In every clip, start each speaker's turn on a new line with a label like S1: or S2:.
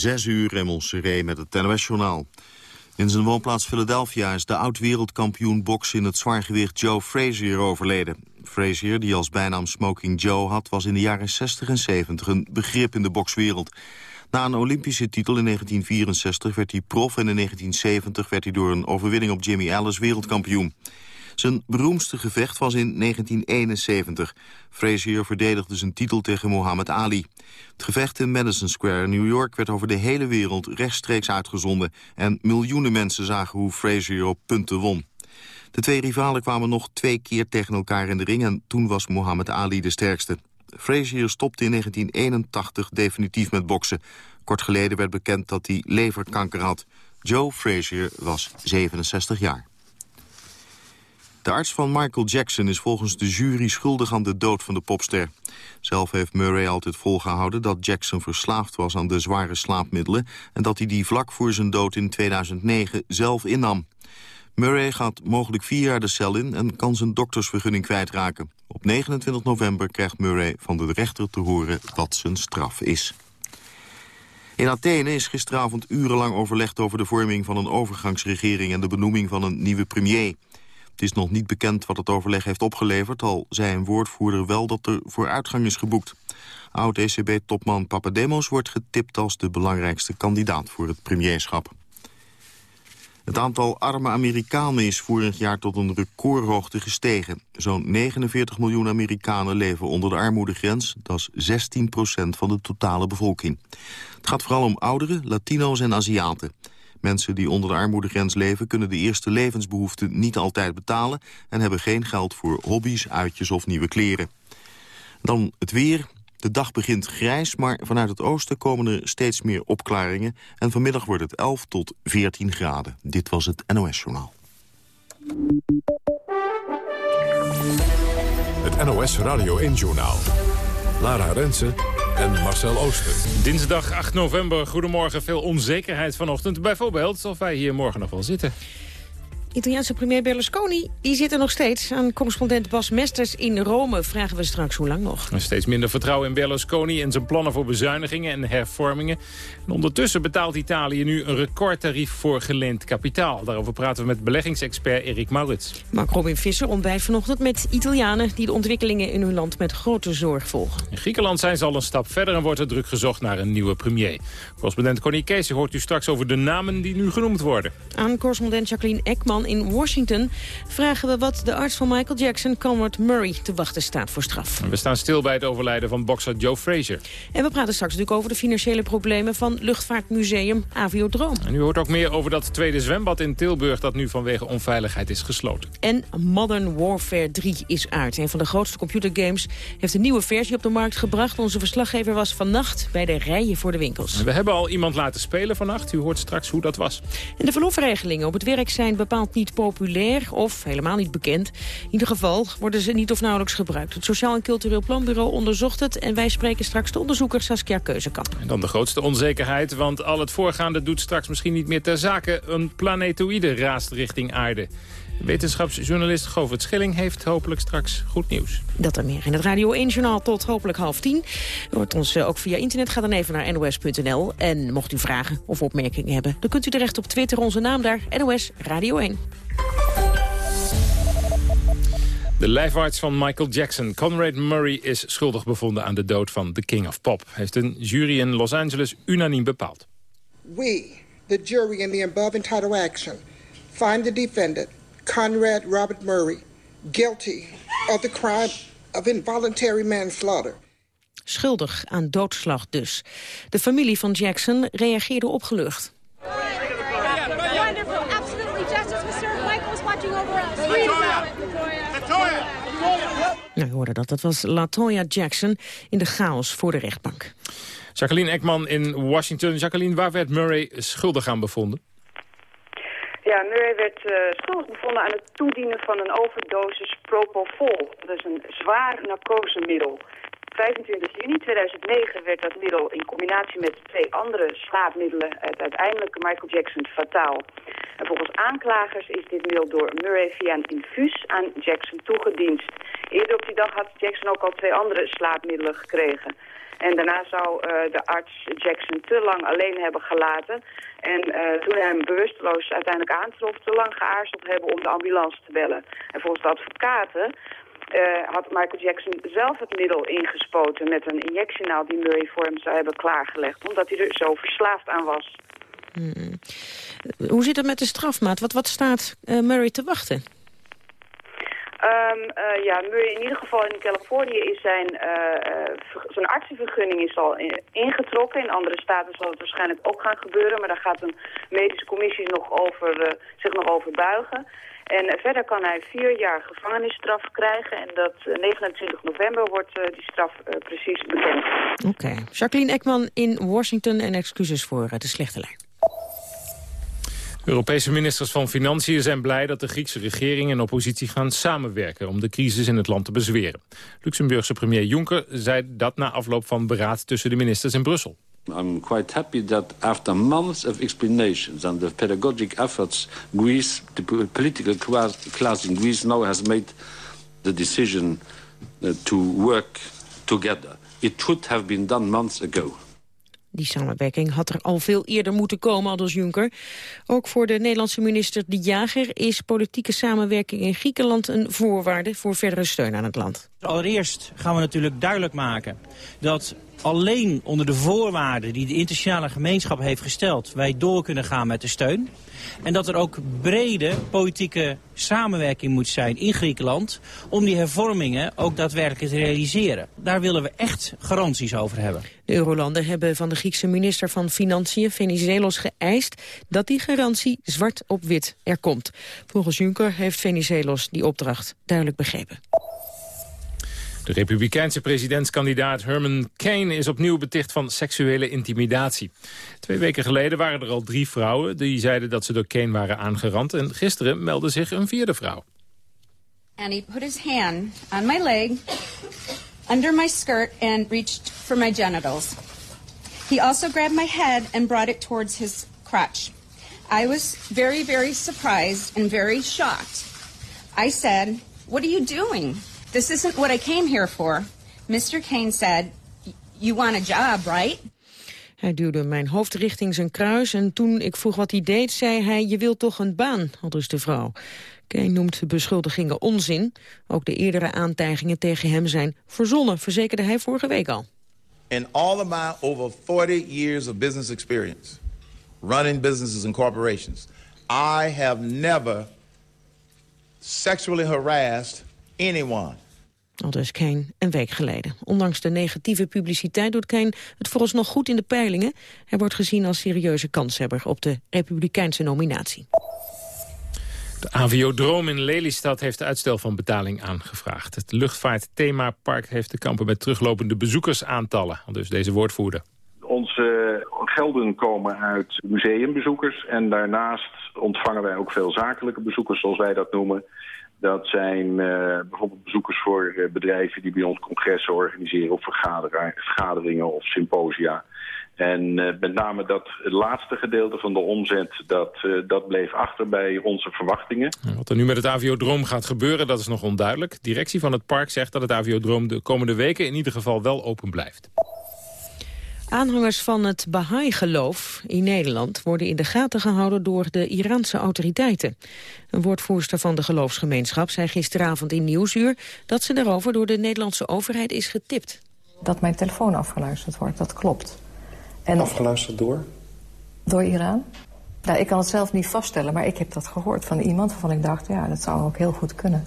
S1: Zes uur Seré met het NOS-journaal. In zijn woonplaats Philadelphia is de oud-wereldkampioen boksen in het zwaargewicht Joe Frazier overleden. Frazier, die als bijnaam Smoking Joe had, was in de jaren 60 en 70 een begrip in de bokswereld. Na een Olympische titel in 1964 werd hij prof en in 1970 werd hij door een overwinning op Jimmy Ellis wereldkampioen. Zijn beroemdste gevecht was in 1971. Frazier verdedigde zijn titel tegen Muhammad Ali. Het gevecht in Madison Square in New York werd over de hele wereld rechtstreeks uitgezonden... en miljoenen mensen zagen hoe Frazier op punten won. De twee rivalen kwamen nog twee keer tegen elkaar in de ring... en toen was Muhammad Ali de sterkste. Frazier stopte in 1981 definitief met boksen. Kort geleden werd bekend dat hij leverkanker had. Joe Frazier was 67 jaar. De arts van Michael Jackson is volgens de jury schuldig aan de dood van de popster. Zelf heeft Murray altijd volgehouden dat Jackson verslaafd was aan de zware slaapmiddelen... en dat hij die vlak voor zijn dood in 2009 zelf innam. Murray gaat mogelijk vier jaar de cel in en kan zijn doktersvergunning kwijtraken. Op 29 november krijgt Murray van de rechter te horen wat zijn straf is. In Athene is gisteravond urenlang overlegd over de vorming van een overgangsregering... en de benoeming van een nieuwe premier. Het is nog niet bekend wat het overleg heeft opgeleverd... al zei een woordvoerder wel dat er vooruitgang is geboekt. Oud-ECB-topman Papademos wordt getipt als de belangrijkste kandidaat voor het premierschap. Het aantal arme Amerikanen is vorig jaar tot een recordhoogte gestegen. Zo'n 49 miljoen Amerikanen leven onder de armoedegrens. Dat is 16 procent van de totale bevolking. Het gaat vooral om ouderen, Latino's en Aziaten. Mensen die onder de armoedegrens leven kunnen de eerste levensbehoeften niet altijd betalen... en hebben geen geld voor hobby's, uitjes of nieuwe kleren. Dan het weer. De dag begint grijs, maar vanuit het oosten komen er steeds meer opklaringen. En vanmiddag wordt het 11 tot 14 graden. Dit was het NOS Journaal.
S2: Het NOS Radio 1 Journaal. Lara Rensen en Marcel Ooster.
S3: Dinsdag 8 november, goedemorgen. Veel onzekerheid vanochtend. Bijvoorbeeld of wij hier morgen nog wel zitten.
S4: Italiaanse premier Berlusconi die zit er nog steeds. Aan correspondent Bas Mesters in Rome vragen we straks hoe lang nog.
S3: Steeds minder vertrouwen in Berlusconi en zijn plannen voor bezuinigingen en hervormingen. En ondertussen betaalt Italië nu een recordtarief voor geleend kapitaal. Daarover praten we met beleggingsexpert Erik Maurits.
S4: Mark Robin Visser ontbijt vanochtend met Italianen... die de ontwikkelingen in hun land met grote zorg volgen.
S3: In Griekenland zijn ze al een stap verder en wordt er druk gezocht naar een nieuwe premier. Correspondent Connie Kees hoort u straks over de namen die nu genoemd worden.
S4: Aan correspondent Jacqueline Ekman in Washington... vragen we wat de arts van Michael Jackson, Conrad Murray, te wachten staat voor straf.
S3: We staan stil bij het overlijden van bokser Joe Frazier.
S4: En we praten straks natuurlijk over de financiële problemen... van luchtvaartmuseum Aviodroom.
S3: En u hoort ook meer over dat tweede zwembad in Tilburg... dat nu vanwege onveiligheid is gesloten.
S4: En Modern Warfare 3 is uit. Een van de grootste computergames heeft een nieuwe versie op de markt gebracht. Onze verslaggever was vannacht bij de rijen voor de winkels.
S3: we hebben al iemand laten spelen vannacht. U hoort straks hoe dat was.
S4: En de verlofregelingen op het werk zijn bepaald niet populair of helemaal niet bekend. In ieder geval worden ze niet of nauwelijks gebruikt. Het Sociaal en Cultureel Planbureau onderzocht het... en wij spreken straks de onderzoeker Saskia Keuzekamp.
S3: En dan de grootste onzekerheid, want al het voorgaande doet straks misschien niet meer ter zake. Een planetoïde raast richting aarde. Wetenschapsjournalist Govert Schilling heeft hopelijk straks goed nieuws.
S4: Dat er meer in het Radio 1-journaal tot hopelijk half tien. U hoort ons eh, ook via internet. Ga dan even naar nos.nl. En mocht u vragen of opmerkingen hebben... dan kunt u terecht op Twitter. Onze naam daar, NOS Radio 1.
S3: De lijfarts van Michael Jackson, Conrad Murray, is schuldig bevonden aan de dood van The King of Pop. Heeft een jury in Los Angeles unaniem bepaald.
S5: We, the jury in the above entitled action, find the defendant Conrad Robert Murray guilty of the crime of involuntary manslaughter.
S4: Schuldig aan doodslag dus. De familie van Jackson reageerde opgelucht. Nou, hoorde dat. Dat was Latoya Jackson in de chaos voor de rechtbank.
S3: Jacqueline Ekman in Washington. Jacqueline, waar werd Murray schuldig aan bevonden?
S6: Ja, Murray werd uh, schuldig bevonden aan het toedienen van een overdosis propofol. Dat is een zwaar narcosemiddel. 25 juni 2009 werd dat middel in combinatie met twee andere slaapmiddelen het uiteindelijk Michael Jackson fataal. En volgens aanklagers is dit middel door Murray via een infuus aan Jackson toegediend. Eerder op die dag had Jackson ook al twee andere slaapmiddelen gekregen. En daarna zou de arts Jackson te lang alleen hebben gelaten. En toen hij hem bewusteloos uiteindelijk aantrof, te lang geaarzeld hebben om de ambulance te bellen. En volgens de advocaten had Michael Jackson zelf het middel ingespoten met een injectienaal die Murray voor hem zou hebben klaargelegd. Omdat hij er zo verslaafd aan was.
S4: Hmm. Hoe zit het met de strafmaat? Wat, wat staat Murray te wachten?
S6: Um, ja, Murray in ieder geval in Californië is zijn, uh, zijn artsenvergunning is al ingetrokken. In andere staten zal het waarschijnlijk ook gaan gebeuren. Maar daar gaat een medische commissie nog over, zich nog over buigen. En verder kan hij vier jaar gevangenisstraf krijgen. En dat 29 november wordt die straf precies bekend.
S4: Oké. Jacqueline Ekman in Washington en excuses voor de slechte lijn.
S3: Europese ministers van Financiën zijn blij dat de Griekse regering en oppositie gaan samenwerken om de crisis in het land te bezweren. Luxemburgse premier Juncker zei dat na afloop van beraad tussen de ministers in Brussel.
S7: I'm quite happy that after months of explanations and the pedagogic efforts, Greece, the political class in Greece now has made the decision uh, to work together. It should have been done months ago.
S4: Die samenwerking had er al veel eerder moeten komen, aldus Juncker. Ook voor de Nederlandse minister De Jager is politieke samenwerking in Griekenland een voorwaarde voor verdere steun aan het land.
S8: Allereerst gaan we natuurlijk duidelijk maken dat alleen onder de voorwaarden die de internationale gemeenschap heeft gesteld... wij door kunnen gaan met de steun. En dat er ook brede politieke samenwerking moet zijn in Griekenland... om die hervormingen ook daadwerkelijk te realiseren. Daar willen we echt garanties over hebben.
S4: De Eurolanden hebben van de Griekse minister van Financiën, Venizelos, geëist... dat die garantie zwart op wit er komt. Volgens Juncker heeft Venizelos die opdracht duidelijk begrepen.
S3: De republikeinse presidentskandidaat Herman Kane is opnieuw beticht van seksuele intimidatie. Twee weken geleden waren er al drie vrouwen die zeiden dat ze door Kane waren aangerand. En gisteren meldde zich een vierde vrouw.
S9: And he put his hand on my leg, under my skirt and reached for my genitals. He also grabbed my head and brought it towards his crotch. I was very, very surprised and very shocked. I said, what are you doing? This isn't what I came here for. Mr. Kane said, you want a job, right?
S4: Hij duwde mijn hoofd richting zijn kruis en toen ik vroeg wat hij deed, zei hij, je wilt toch een baan, al dus de vrouw. Kane noemt de beschuldigingen onzin. Ook de eerdere aantijgingen tegen hem zijn verzonnen, verzekerde hij vorige week al.
S10: In all of my over 40 years of business experience, running businesses and corporations, I have never sexually harassed anyone.
S4: Al dus Kane een week geleden. Ondanks de negatieve publiciteit doet Kane het vooralsnog goed in de peilingen. Hij wordt gezien als serieuze kanshebber op de republikeinse nominatie.
S3: De Aviodroom in Lelystad heeft uitstel van betaling aangevraagd. Het luchtvaartthemapark heeft te kampen met teruglopende bezoekersaantallen. Dus deze woordvoerder.
S11: Onze gelden komen uit museumbezoekers en daarnaast ontvangen wij ook veel zakelijke bezoekers, zoals wij dat noemen. Dat zijn uh, bijvoorbeeld bezoekers voor uh, bedrijven die bij ons congressen organiseren of vergaderingen of symposia. En uh, met name dat laatste gedeelte van de omzet, dat, dat bleef achter bij onze verwachtingen.
S3: Wat er nu met het Aviodroom gaat gebeuren, dat is nog onduidelijk. De directie van het park zegt dat het Aviodroom de komende weken in ieder geval wel open blijft.
S4: Aanhangers van het Baha'i-geloof in Nederland worden in de gaten gehouden door de Iraanse autoriteiten. Een woordvoerster van de geloofsgemeenschap zei gisteravond in Nieuwsuur dat ze daarover door de Nederlandse overheid is getipt.
S12: Dat mijn telefoon afgeluisterd wordt, dat klopt.
S13: En afgeluisterd door?
S12: Door Iran. Nou, ik kan het zelf niet vaststellen, maar ik heb dat gehoord van iemand waarvan ik dacht, ja, dat zou ook heel goed kunnen.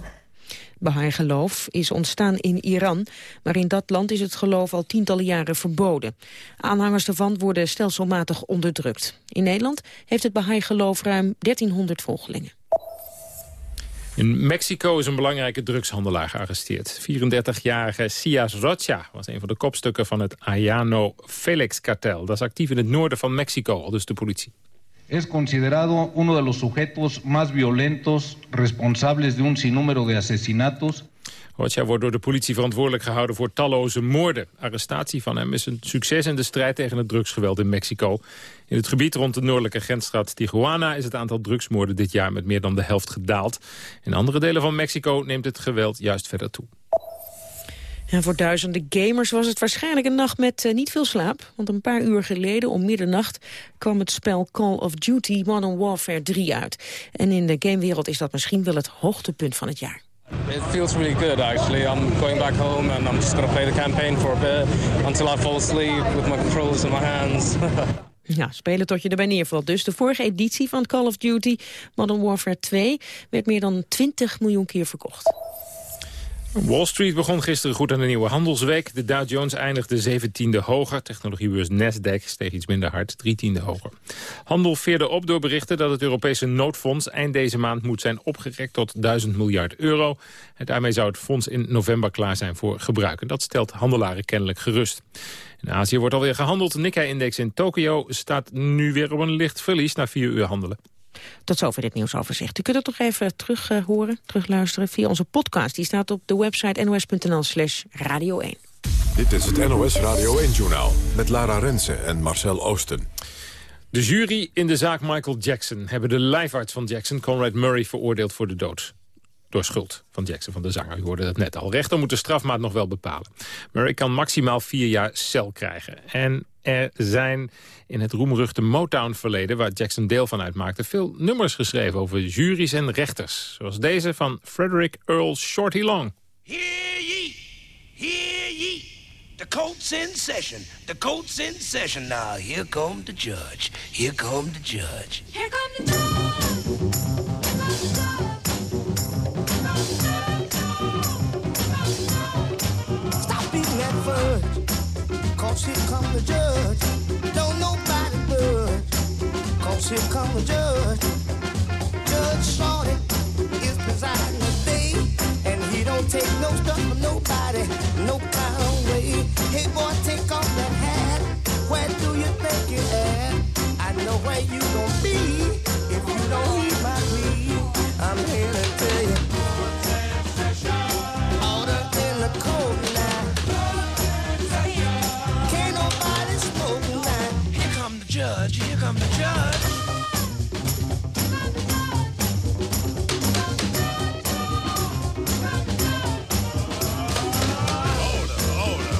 S4: Baha'i-geloof is ontstaan in Iran, maar in dat land is het geloof al tientallen jaren verboden. Aanhangers ervan worden stelselmatig onderdrukt. In Nederland heeft het Baha'i-geloof ruim 1300 volgelingen.
S3: In Mexico is een belangrijke drugshandelaar gearresteerd. 34-jarige Cias Rocha was een van de kopstukken van het Ayano Felix-kartel. Dat is actief in het noorden van Mexico, al dus de politie
S14: es considerado uno de los sujetos más violentos, responsables de un sinnúmero de asesinatos.
S3: Wordt door de politie verantwoordelijk gehouden voor talloze moorden. Arrestatie van hem is een succes in de strijd tegen het drugsgeweld in Mexico. In het gebied rond de noordelijke grensstraat Tijuana is het aantal drugsmoorden dit jaar met meer dan de helft gedaald. In andere delen van Mexico neemt het geweld juist verder toe.
S4: En voor duizenden gamers was het waarschijnlijk een nacht met eh, niet veel slaap. Want een paar uur geleden, om middernacht, kwam het spel Call of Duty Modern Warfare 3 uit. En in de gamewereld is dat misschien wel het hoogtepunt van het jaar.
S15: It feels really good actually. I'm going back home and I'm just going to play the campaign for a bit until I fall asleep with my controllers in my hands.
S4: Ja, spelen tot je erbij neervalt. Dus de vorige editie van Call of Duty Modern Warfare 2 werd meer dan 20 miljoen keer verkocht.
S3: Wall Street begon gisteren goed aan de nieuwe handelsweek. De Dow Jones eindigde 17e hoger. Technologiebeurs Nasdaq steeg iets minder hard, 13e hoger. Handel veerde op door berichten dat het Europese noodfonds... eind deze maand moet zijn opgerekt tot 1000 miljard euro. En daarmee zou het fonds in november klaar zijn voor gebruik. En dat stelt handelaren kennelijk gerust. In Azië wordt alweer gehandeld. De Nikkei-index in Tokio staat nu weer op een licht verlies... na vier uur handelen.
S4: Tot zover dit nieuwsoverzicht. U kunt het toch even terug uh, horen, terugluisteren via onze podcast. Die staat op de website nos.nl slash radio 1.
S2: Dit is het NOS Radio 1-journaal met Lara Rensen en Marcel Oosten.
S3: De jury in de zaak Michael Jackson hebben de lijfarts van Jackson, Conrad Murray, veroordeeld voor de dood door schuld van Jackson, van de zanger. U hoorde dat net al. Rechter moet de strafmaat nog wel bepalen. Murray kan maximaal vier jaar cel krijgen. En er zijn in het roemruchte Motown-verleden... waar Jackson deel van uitmaakte... veel nummers geschreven over juries en rechters. Zoals deze van Frederick Earl Shorty Long.
S16: Hear ye, hear ye. The court's in session, the court's in session. Now here come the judge, here come the judge. Here come the judge. Cause here come the judge. Don't nobody budge, cause here come the judge. Judge Shorty is presiding today, and he don't take no stuff from nobody, no kind of way. Hey boy, take off that hat, where do you think you're at? I know where you gon' be if you don't heed my plea. I'm here to tell you. Order in the court come the judge.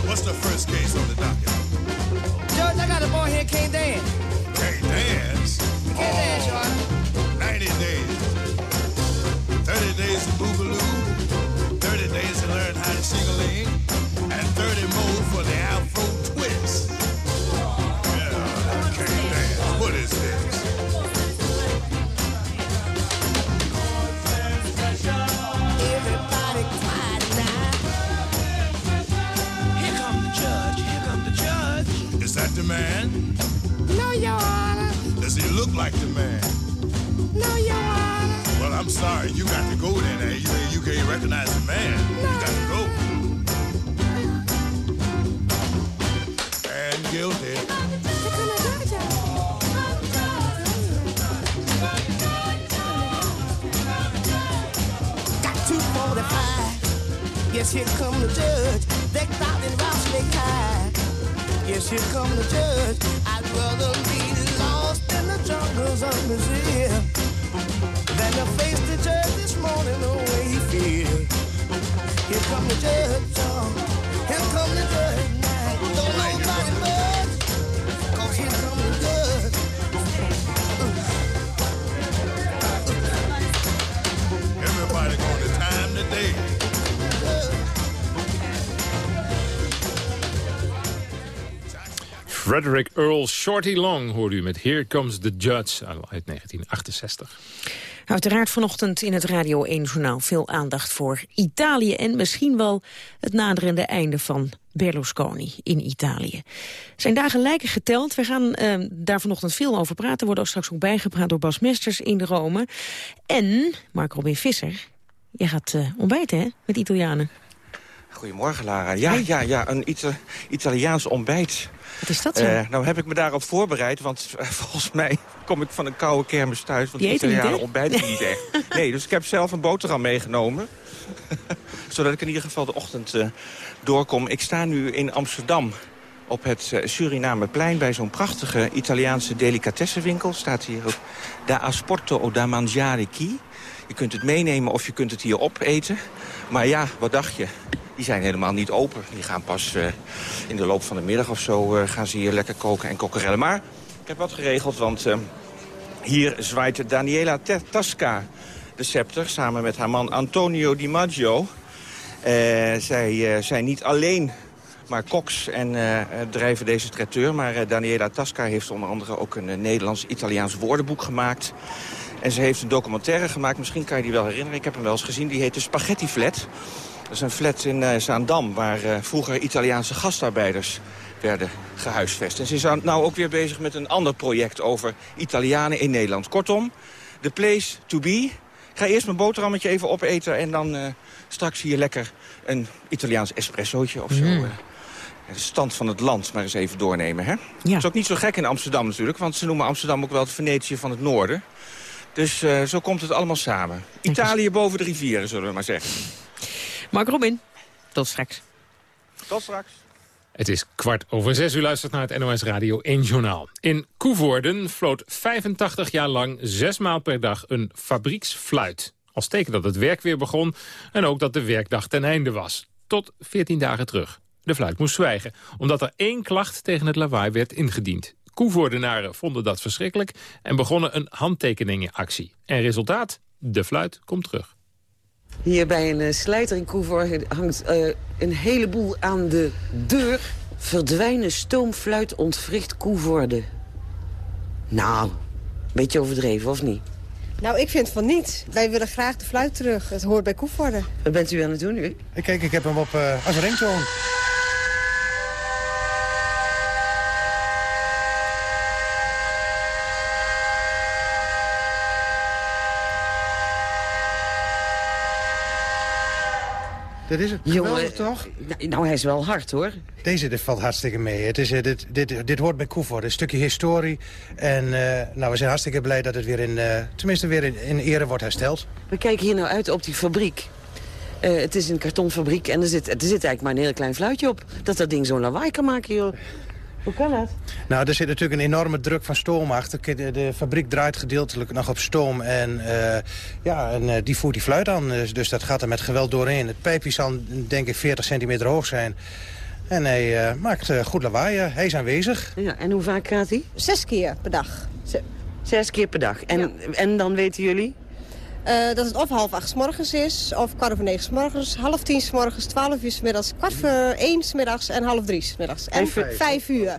S17: What's the first case on the docket?
S16: Judge, I got a boy here can't dance.
S17: Can't dance?
S16: Can't dance, Honor.
S17: 90 days. 30 days to boogaloo. 30 days to learn how to sing-a-ling. And look like the man?
S16: No, Your Honor.
S17: Well, I'm sorry. You got to go then. eh? You, you can't recognize the man. You got to go. And guilty.
S16: Got 245. Yes, here come the judge. Decked out in Roughly high. Yes, here come the judge. I'd rather
S3: Frederick Earl Shorty Long hoorde u met Here Comes the Judge uit 1968.
S4: Uiteraard vanochtend in het Radio 1-journaal veel aandacht voor Italië... en misschien wel het naderende einde van Berlusconi in Italië. Zijn dagen lijken geteld. We gaan uh, daar vanochtend veel over praten. Worden ook straks ook bijgepraat door Bas Mesters in Rome. En Mark Robin Visser, jij gaat uh, ontbijten hè, met Italianen.
S18: Goedemorgen, Lara. Ja, ja, ja een Ita Italiaans ontbijt.
S4: Wat is dat zo?
S18: Uh, nou heb ik me daarop voorbereid, want uh, volgens mij kom ik van een koude kermis thuis. Want Italianen ontbijten niet echt. Nee, dus ik heb zelf een boterham meegenomen. Zodat ik in ieder geval de ochtend doorkom. Ik sta nu in Amsterdam op het Surinameplein... bij zo'n prachtige Italiaanse delicatessenwinkel. Staat hier ook Da Asporto o da Mangiare Chi. Je kunt het meenemen of je kunt het hier opeten. Maar ja, wat dacht je?
S19: die zijn helemaal niet open. Die gaan pas eh, in de loop van de middag of zo eh, gaan ze hier lekker koken en kokkerellen. Maar ik heb wat geregeld, want eh, hier zwaait Daniela Tasca de scepter... samen met haar man Antonio Di Maggio. Zij zijn niet alleen maar koks en drijven deze traiteur. Maar Daniela Tasca heeft onder andere ook een Nederlands-Italiaans woordenboek gemaakt. En ze heeft een documentaire gemaakt, misschien kan je die wel herinneren. Ik heb hem wel eens gezien, die heet de Spaghetti Flat. Dat is een flat in uh, Zaandam, waar vroeger Italiaanse gastarbeiders werden gehuisvest. En ze is nou ook weer bezig met een ander project over Italianen in Nederland. Kortom, the place to be. Ik ga eerst mijn boterhammetje even opeten en dan straks hier lekker een Italiaans espressootje of zo.
S4: Mm.
S19: De stand van het land maar eens even doornemen. Hè? Dat is ook niet zo gek in Amsterdam natuurlijk. Want ze noemen Amsterdam ook wel het Venetië van het noorden. Dus uh, zo komt het allemaal samen. Italië boven de rivieren, zullen we maar zeggen.
S4: Mark Robin, tot straks.
S19: Tot straks.
S3: Het is kwart over zes. U luistert naar het NOS Radio 1 Journaal. In Koevoorden floot 85 jaar lang zes maal per dag een fabrieksfluit. Als teken dat het werk weer begon en ook dat de werkdag ten einde was. Tot 14 dagen terug. De fluit moest zwijgen, omdat er één klacht tegen het lawaai werd ingediend. Koevoordenaren vonden dat verschrikkelijk en begonnen een handtekeningenactie. En resultaat? De fluit komt terug.
S20: Hier bij een uh, slijter in Koevoorde hangt uh, een heleboel aan de deur. Verdwijnen stoomfluit ontwricht Koevoorde. Nou, beetje overdreven, of niet?
S21: Nou, ik vind van niet. Wij willen graag de fluit terug. Het hoort bij Koevoorde.
S20: Wat bent u aan het doen nu?
S22: Kijk, ik heb hem op uh, als Dit is het. Geweldig, toch?
S20: Nou, hij is wel hard, hoor.
S22: Deze dit valt hartstikke mee. Het is, dit, dit, dit hoort bij Koevoort. Een stukje historie. En uh, nou, we zijn hartstikke blij dat het weer in, uh, tenminste weer in, in ere wordt hersteld.
S20: We kijken hier nou uit op die fabriek. Uh, het is een kartonfabriek en er zit, er zit eigenlijk maar een heel klein fluitje op. Dat dat ding zo'n lawaai kan maken, joh. Hoe kan dat?
S22: Nou, er zit natuurlijk een enorme druk van stoom achter. De, de fabriek draait gedeeltelijk nog op stoom. En, uh, ja, en uh, die voert die fluit aan. Dus, dus, dat gaat er met geweld doorheen. Het pijpje zal denk ik 40 centimeter hoog zijn. En hij uh, maakt goed lawaai. Hij is aanwezig.
S20: Ja, en hoe vaak gaat hij?
S21: Zes keer per dag.
S20: Zes keer per dag. En, ja. en dan weten jullie?
S21: Uh, dat het of half acht s morgens is, of kwart over negen s morgens, half tien s morgens, twaalf uur s middags, kwart voor één s middags en half drie s middags. En vijf uur.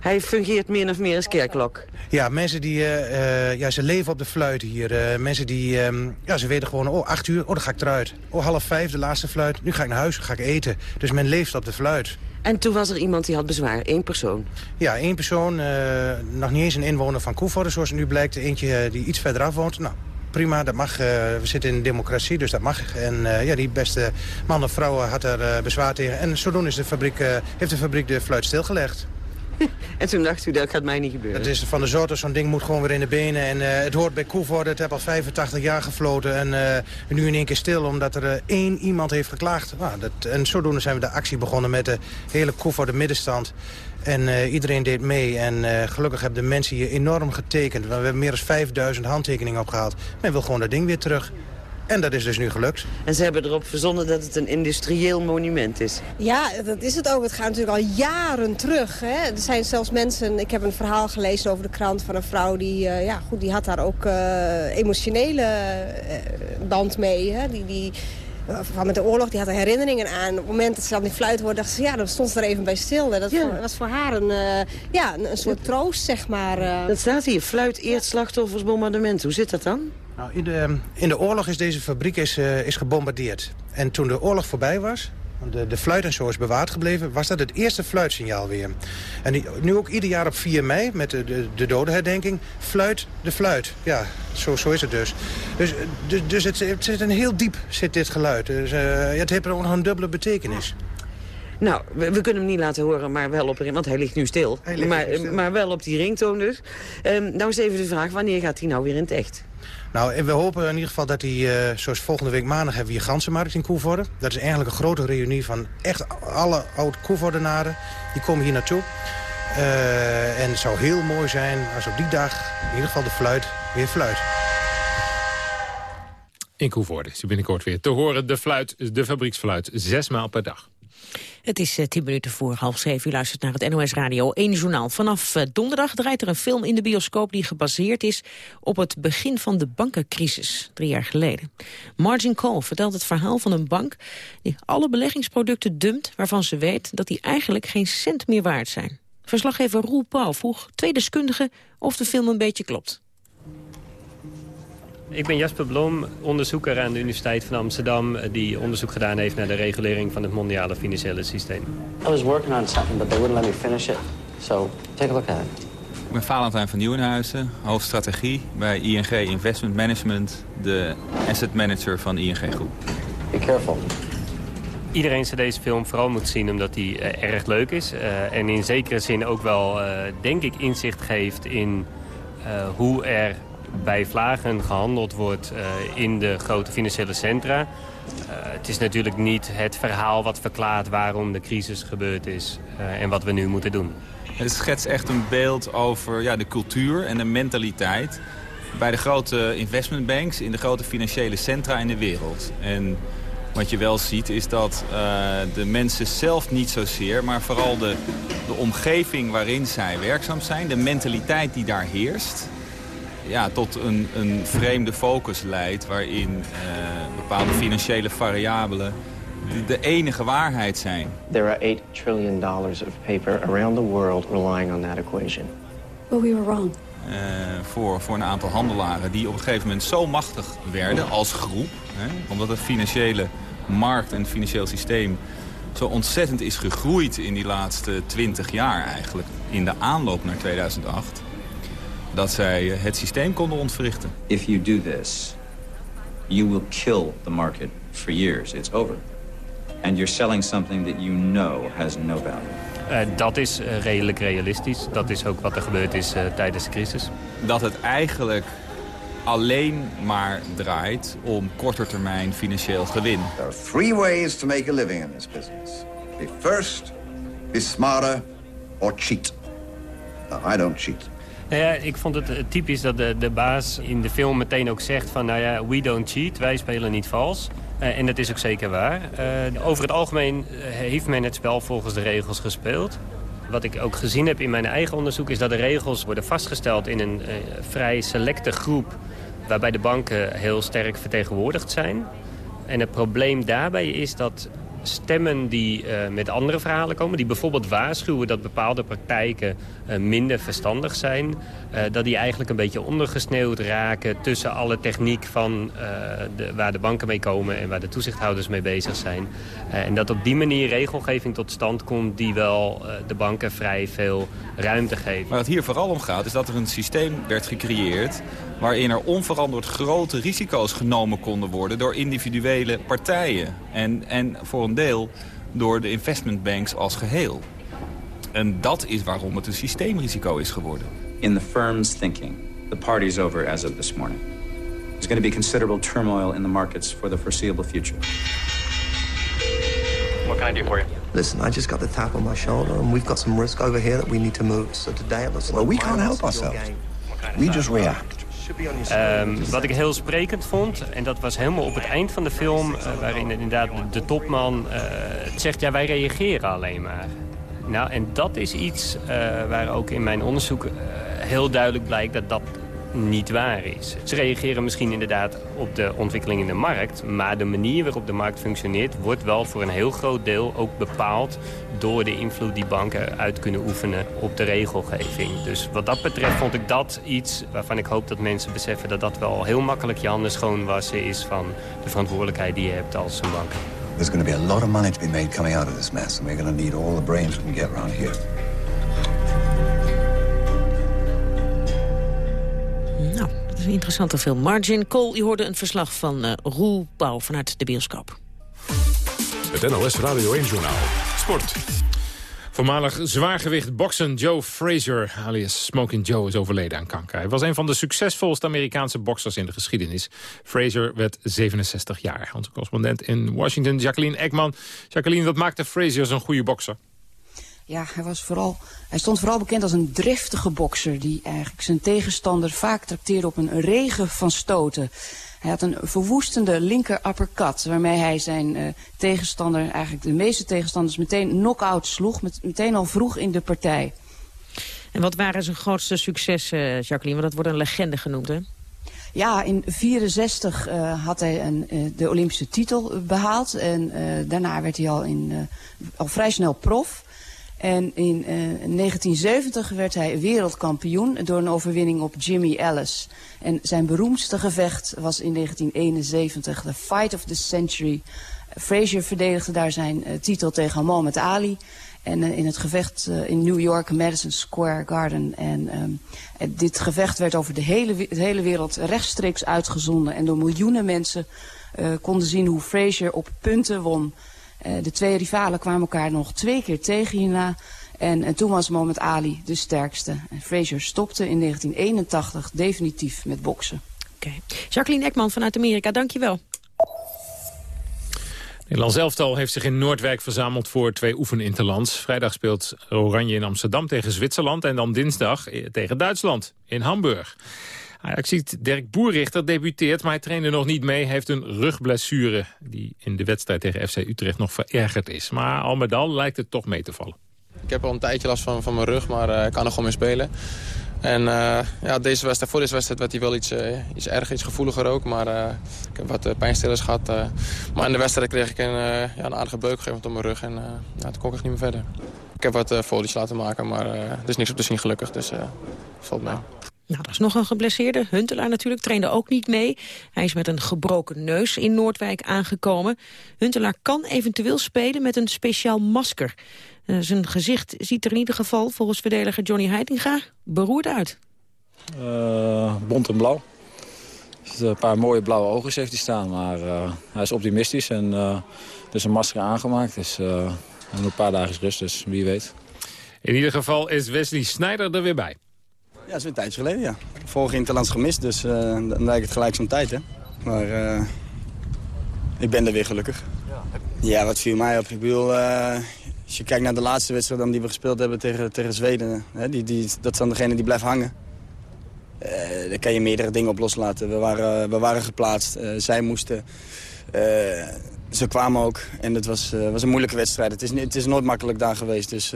S20: Hij fungeert meer of meer als kerkklok.
S22: Ja, mensen die, uh, ja, ze leven op de fluit hier. Uh, mensen die, um, ja, ze weten gewoon, oh, acht uur, oh, dan ga ik eruit. Oh, half vijf, de laatste fluit, nu ga ik naar huis, ga ik eten. Dus men leeft op de fluit.
S20: En toen was er iemand die had bezwaar, één persoon?
S22: Ja, één persoon, nog niet eens een inwoner van Koevoorde, zoals het nu blijkt. Eentje die iets verderaf woont. Nou, prima, dat mag. Uh, we zitten in een democratie, dus dat mag. En uh, ja, die beste man of vrouw had er bezwaar tegen. En zodoende is de fabriek, heeft de fabriek de fluit stilgelegd.
S20: En toen dacht u, dat gaat mij niet gebeuren.
S22: Dat is van de soort, zo'n ding moet gewoon weer in de benen. En uh, het hoort bij Koevoorde, het heeft al 85 jaar gefloten. En uh, nu in één keer stil, omdat er uh, één iemand heeft geklaagd. Nou, dat, en zodoende zijn we de actie begonnen met de hele Koevoorde middenstand. En uh, iedereen deed mee. En uh, gelukkig hebben de mensen hier enorm getekend. We hebben meer dan 5000 handtekeningen opgehaald. Men wil gewoon dat ding weer terug. En dat is dus nu gelukt.
S20: En ze hebben erop verzonnen dat het een industrieel monument is.
S21: Ja, dat is het ook. Het gaat natuurlijk al jaren terug. Hè. Er zijn zelfs mensen... Ik heb een verhaal gelezen over de krant van een vrouw... die, uh, ja, goed, die had daar ook uh, emotionele band mee. Hè. Die... die van met de oorlog, die had er herinneringen aan. Op het moment dat ze aan die fluit hoorde, dacht ze, ja, dan stond ze er even bij stil. Dat ja. was voor haar een, uh, ja, een, een, soort troost, zeg maar. Uh.
S20: Dat staat hier, fluit eert slachtoffers bombardement. Hoe zit dat dan?
S22: Nou, in, de, in de oorlog is deze fabriek is, uh, is gebombardeerd. En toen de oorlog voorbij was, de, de fluit en zo is bewaard gebleven... was dat het eerste fluitsignaal weer. En die, nu ook ieder jaar op 4 mei, met de, de, de dodenherdenking... fluit de fluit. Ja, zo, zo is het dus. Dus, dus, dus het, het zit een heel diep zit dit geluid. Dus, uh, het heeft ook nog een dubbele betekenis.
S20: Nou, we, we, kunnen hem niet laten horen, maar wel op want hij ligt nu stil.
S22: Ligt
S20: maar,
S22: nu stil.
S20: maar wel op die ringtoon dus. Um, nou is even de vraag, wanneer gaat hij nou weer in het echt?
S22: Nou, we hopen in ieder geval dat hij, uh, zoals volgende week maandag... hebben we hier Gansenmarkt in Koevoorde. Dat is eigenlijk een grote reunie van echt alle oud-Koevoordenaren. Die komen hier naartoe. Uh, en het zou heel mooi zijn als op die dag in ieder geval de fluit weer fluit.
S3: in Koevoorde. Is binnenkort weer te horen. De, fluit, de fabrieksfluit, zes maal per dag.
S4: Het is uh, tien minuten voor half zeven. U luistert naar het NOS Radio 1 Journaal. Vanaf uh, donderdag draait er een film in de bioscoop die gebaseerd is op het begin van de bankencrisis, drie jaar geleden. Margin Call vertelt het verhaal van een bank die alle beleggingsproducten dumpt waarvan ze weet dat die eigenlijk geen cent meer waard zijn. Verslaggever Roel Pauw vroeg twee deskundigen of de film een beetje klopt.
S23: Ik ben Jasper Blom, onderzoeker aan de Universiteit van Amsterdam... die onderzoek gedaan heeft naar de regulering van het mondiale financiële systeem.
S24: I was working on something, but they wouldn't let me finish it. So, take a look at it.
S25: Ik ben Valentijn van Nieuwenhuizen, hoofdstrategie bij ING Investment Management... de asset manager van ING Groep.
S24: Be careful.
S23: Iedereen zou deze film vooral moet zien omdat hij uh, erg leuk is. Uh, en in zekere zin ook wel, uh, denk ik, inzicht geeft in hoe er bij vlagen gehandeld wordt uh, in de grote financiële centra. Uh, het is natuurlijk niet het verhaal wat verklaart waarom de crisis gebeurd is uh, en wat we nu moeten doen.
S25: Het schetst echt een beeld over ja, de cultuur en de mentaliteit bij de grote investmentbanks in de grote financiële centra in de wereld. En wat je wel ziet is dat de mensen zelf niet zozeer, maar vooral de, de omgeving waarin zij werkzaam zijn, de mentaliteit die daar heerst, ja, tot een, een vreemde focus leidt... waarin uh, bepaalde financiële variabelen de, de, enige waarheid zijn.
S24: There are 8 trillion dollars of paper around the world relying on that equation.
S26: But we were wrong.
S25: Uh, voor, voor een aantal handelaren die op een gegeven moment zo machtig werden als groep... Hè, omdat het financiële markt en het financieel systeem zo ontzettend is gegroeid in die laatste 20 jaar eigenlijk... in de aanloop naar 2008 dat zij het systeem konden ontwrichten.
S27: If you do this, you will kill the market for years. It's over. And you're selling something that you know has no value.
S23: Uh, dat is uh, redelijk realistisch. Dat is ook wat er gebeurd is uh, tijdens de crisis.
S25: Dat het eigenlijk alleen maar draait om kortertermijn financieel gewin.
S28: There are three ways to make a living in this business. Be first, be smarter, or cheat. I don't cheat.
S23: Nou ja, ik vond het typisch dat de, de baas in de film meteen ook zegt van... nou ja, we don't cheat, wij spelen niet vals. Uh, en dat is ook zeker waar. Uh, over het algemeen heeft men het spel volgens de regels gespeeld. Wat ik ook gezien heb in mijn eigen onderzoek... is dat de regels worden vastgesteld in een vrij selecte groep... waarbij de banken heel sterk vertegenwoordigd zijn. En het probleem daarbij is dat stemmen die uh, met andere verhalen komen... die bijvoorbeeld waarschuwen dat bepaalde praktijken uh, minder verstandig zijn... Uh, dat die eigenlijk een beetje ondergesneeuwd raken... tussen alle techniek van de, waar de banken mee komen... en waar de toezichthouders mee bezig zijn. en dat op die manier regelgeving tot stand komt... die wel de banken vrij veel ruimte geeft.
S25: Maar wat hier vooral om gaat is dat er een systeem werd gecreëerd waarin er onveranderd grote risico's genomen konden worden door individuele partijen. En, en voor een deel door de investmentbanks als geheel. En dat is waarom het een systeemrisico is geworden.
S27: In the firm's thinking, the party's over as of this morning. There's going to be considerable turmoil in the markets for the foreseeable future.
S29: What can I do for you?
S30: Listen, I just got the tap on my shoulder, and we've got some risk over here that we need to move. So today it looks like
S28: well, we can't help ourselves. We just react.
S23: Um, wat ik heel sprekend vond, en dat was helemaal op het eind van de film... Uh, waarin inderdaad de topman uh, zegt, ja, wij reageren alleen maar. Nou, en dat is iets uh, waar ook in mijn onderzoek heel duidelijk blijkt dat dat niet waar is. Ze reageren misschien inderdaad op de ontwikkeling in de markt... maar de manier waarop de markt functioneert... wordt wel voor een heel groot deel ook bepaald... door de invloed die banken uit kunnen oefenen op de regelgeving. Dus wat dat betreft vond ik dat iets waarvan ik hoop dat mensen beseffen... dat dat wel heel makkelijk je handen schoonwassen is... van de verantwoordelijkheid die je hebt als een bank.
S28: There's going to be a lot of money to be made coming out of this mess... and we're going to need all the brains we can get around here.
S4: Nou, dat is een interessante film. Margin Cole, je hoorde een verslag van uh, Roel Pauw vanuit de bioscoop.
S2: Het NLS Radio 1-journaal. Sport.
S3: Voormalig zwaargewicht boksen Joe Frazier, alias Smoking Joe, is overleden aan kanker. Hij was een van de succesvolste Amerikaanse boksers in de geschiedenis. Frazier werd 67 jaar. Onze correspondent in Washington, Jacqueline Ekman. Jacqueline, wat maakte Frazier zo'n goede bokser?
S31: Ja, hij, was vooral, hij stond vooral bekend als een driftige bokser... die eigenlijk zijn tegenstander vaak trakteerde op een regen van stoten. Hij had een verwoestende linker uppercut... waarmee hij zijn uh, tegenstander, eigenlijk de meeste tegenstanders... meteen knock-out sloeg, met, meteen al vroeg in de partij.
S4: En wat waren zijn grootste successen, Jacqueline? Want dat wordt een legende genoemd, hè?
S31: Ja, in 64 uh, had hij een, uh, de Olympische titel behaald. En uh, daarna werd hij al, in, al vrij snel prof. En in 1970 werd hij wereldkampioen door een overwinning op Jimmy Ellis. En zijn beroemdste gevecht was in 1971, de Fight of the Century. Frazier verdedigde daar zijn titel tegen Muhammad Ali. En uh, in het gevecht in New York, Madison Square Garden. En um, dit gevecht werd over de hele, de hele wereld rechtstreeks uitgezonden. En door miljoenen mensen konden zien hoe Frazier op punten won. De twee rivalen kwamen elkaar nog twee keer tegen hierna. En, en toen was Mohamed Ali de sterkste. En Frazier stopte in 1981 definitief met boksen.
S4: Oké. Okay. Jacqueline Ekman vanuit Amerika, dankjewel.
S3: Nederlands elftal heeft zich in Noordwijk verzameld voor twee oefeninterlands. Vrijdag speelt Oranje in Amsterdam tegen Zwitserland... en dan dinsdag tegen Duitsland in Hamburg. Ajax ziet Dirk Boerrichter debuteert, maar hij trainde nog niet mee. Heeft een rugblessure die in de wedstrijd tegen FC Utrecht nog verergerd is. Maar al met al lijkt het toch mee te vallen.
S32: Ik heb al een tijdje last van, van mijn rug, maar uh, ik kan er gewoon mee spelen. En uh, ja, deze wedstrijd, voor deze wedstrijd werd hij wel iets, uh, iets erger, iets gevoeliger ook. Maar ik heb wat pijnstillers gehad. maar in de wedstrijd kreeg ik een, ja, een aardige beuk gegeven op mijn rug. En ja, toen kon ik echt niet meer verder. Ik heb wat folies laten maken, maar er is niks op te zien gelukkig. Dus valt mee.
S4: Nou, er is nog een geblesseerde. Huntelaar natuurlijk trainde ook niet mee. Hij is met een gebroken neus in Noordwijk aangekomen. Huntelaar kan eventueel spelen met een speciaal masker. Uh, zijn gezicht ziet er in ieder geval, volgens verdediger Johnny Heitinga, beroerd uit.
S33: Uh, bont en blauw. Een paar mooie blauwe ogen heeft hij staan, maar uh, hij is optimistisch en er is een masker aangemaakt. Dus nog een paar dagen rust, dus wie weet.
S3: In ieder geval is Wesley Sneijder er weer bij.
S34: Ja, dat is een tijdje geleden, ja. Vorige interlands gemist, dus uh, dan lijkt het gelijk zo'n tijd, hè. Maar uh, ik ben er weer gelukkig. Ja, wat viel mij op? Ik bedoel, uh, als je kijkt naar de laatste wedstrijd dan die we gespeeld hebben tegen, tegen Zweden... Hè, die, die, dat is dan degene die blijft hangen. daar kan je meerdere dingen op loslaten. We waren, we waren geplaatst, zij moesten... ze kwamen ook en het was, was een moeilijke wedstrijd. Het is, het is nooit makkelijk daar geweest, dus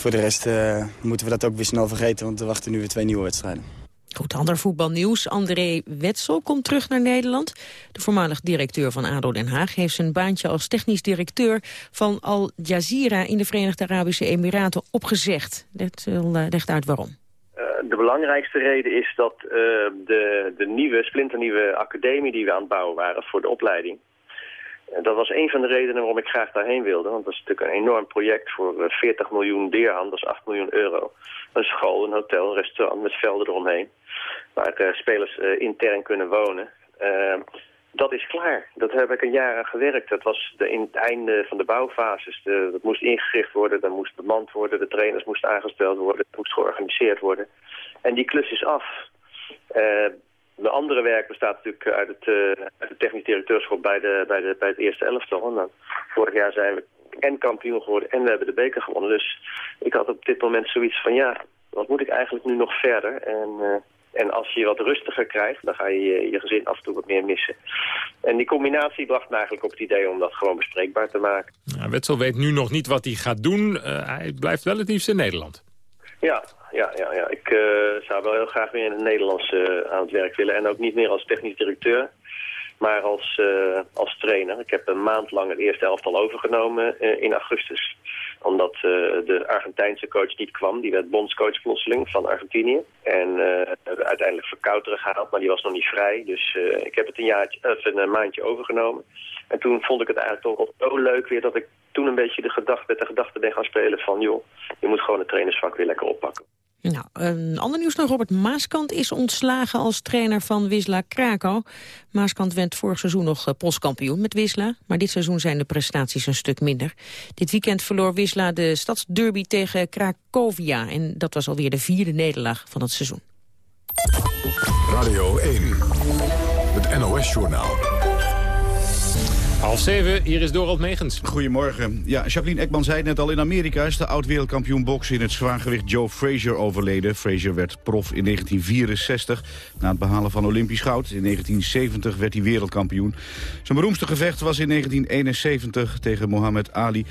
S34: voor de rest uh, moeten we dat ook weer snel vergeten, want er wachten nu weer twee nieuwe wedstrijden.
S4: Goed, ander voetbalnieuws. André Wetsel komt terug naar Nederland. De voormalig directeur van ADO Den Haag heeft zijn baantje als technisch directeur van Al Jazeera in de Verenigde Arabische Emiraten opgezegd. Dat legt uit waarom.
S35: Uh, de belangrijkste reden is dat uh, de, de nieuwe, splinternieuwe academie die we aan het bouwen waren voor de opleiding, dat was een van de redenen waarom ik graag daarheen wilde. Want dat is natuurlijk een enorm project voor 40 eh, miljoen dirham, dat is 8 miljoen euro. Een school, een hotel, een restaurant met velden eromheen. Waar uh, spelers uh, intern kunnen wonen. Uh, dat is klaar. Dat heb ik een jaar aan gewerkt. Dat was de, in het einde van de bouwfases. De, dat moest ingericht worden, dat moest bemand worden. De trainers moesten aangesteld worden, het moest georganiseerd worden. En die klus is af. De andere werk bestaat natuurlijk uit, het, uh, uit de technisch directeurschap bij, de, bij, de, bij het eerste elftal. En dan, vorig jaar zijn we en kampioen geworden en we hebben de beker gewonnen. Dus ik had op dit moment zoiets van ja, wat moet ik eigenlijk nu nog verder? En, uh, en als je wat rustiger krijgt, dan ga je je gezin af en toe wat meer missen. En die combinatie bracht me eigenlijk op het idee om dat gewoon bespreekbaar te maken.
S3: Ja, Wetzel weet nu nog niet wat hij gaat doen. Uh, hij blijft wel het liefst in Nederland.
S35: Ja, ja, ja, ja. ik uh, zou wel heel graag weer in het Nederlands uh, aan het werk willen. En ook niet meer als technisch directeur, maar als, uh, als trainer. Ik heb een maand lang het eerste elftal overgenomen in augustus. Omdat de Argentijnse coach niet kwam. Die werd bondscoach plotseling van Argentinië. En uiteindelijk verkouteren gehaald, maar die was nog niet vrij. Dus ik heb het een, jaartje, een maandje overgenomen. En toen vond ik het eigenlijk toch zo leuk weer dat ik toen een beetje de gedachte, met de gedachte ben gaan spelen van... joh, je moet gewoon het trainersvak weer lekker oppakken.
S4: Nou, een ander nieuws nog. Robert Maaskant is ontslagen als trainer van Wisla Krakau. Maaskant werd vorig seizoen nog eh, postkampioen met Wisla. Maar dit seizoen zijn de prestaties een stuk minder. Dit weekend verloor Wisla de stadsderby tegen Cracovia. En dat was alweer de vierde nederlaag van het seizoen.
S2: Radio 1, het NOS-journaal.
S3: Half zeven, hier is Dorald Megens.
S36: Goedemorgen. Ja, Jacqueline Ekman zei net al, in Amerika is de oud-wereldkampioen boksen in het zwaargewicht Joe Frazier overleden. Frazier werd prof in 1964 na het behalen van Olympisch goud. In 1970 werd hij wereldkampioen. Zijn beroemdste gevecht was in 1971 tegen Muhammad Ali.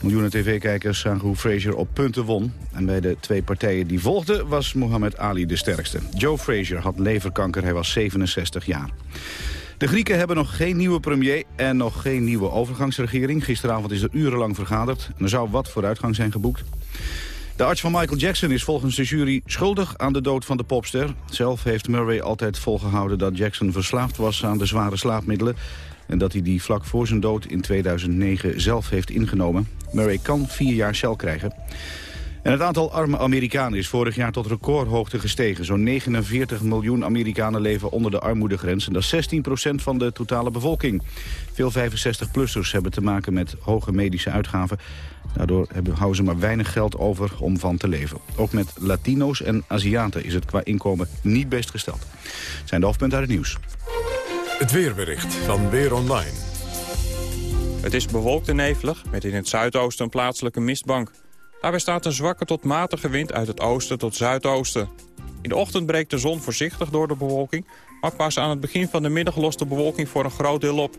S36: Miljoenen tv-kijkers zagen hoe Frazier op punten won. En bij de twee partijen die volgden was Muhammad Ali de sterkste. Joe Frazier had leverkanker, hij was 67 jaar. De Grieken hebben nog geen nieuwe premier en nog geen nieuwe overgangsregering. Gisteravond is er urenlang vergaderd er zou wat vooruitgang zijn geboekt. De arts van Michael Jackson is volgens de jury schuldig aan de dood van de popster. Zelf heeft Murray altijd volgehouden dat Jackson verslaafd was aan de zware slaapmiddelen... en dat hij die vlak voor zijn dood in 2009 zelf heeft ingenomen. Murray kan vier jaar cel krijgen. En het aantal arme Amerikanen is vorig jaar tot recordhoogte gestegen. Zo'n 49 miljoen Amerikanen leven onder de armoedegrens. En dat is 16% van de totale bevolking. Veel 65-plussers hebben te maken met hoge medische uitgaven. Daardoor hebben, houden ze maar weinig geld over om van te leven. Ook met Latino's en Aziaten is het qua inkomen niet best gesteld. Zijn de hoofdpunten uit het nieuws.
S2: Het weerbericht van Weer Online.
S37: Het is bewolkt en nevelig, met in het zuidoosten een plaatselijke mistbank. Daarbij staat een zwakke tot matige wind uit het oosten tot zuidoosten. In de ochtend breekt de zon voorzichtig door de bewolking... maar pas aan het begin van de middag lost de bewolking voor een groot deel op.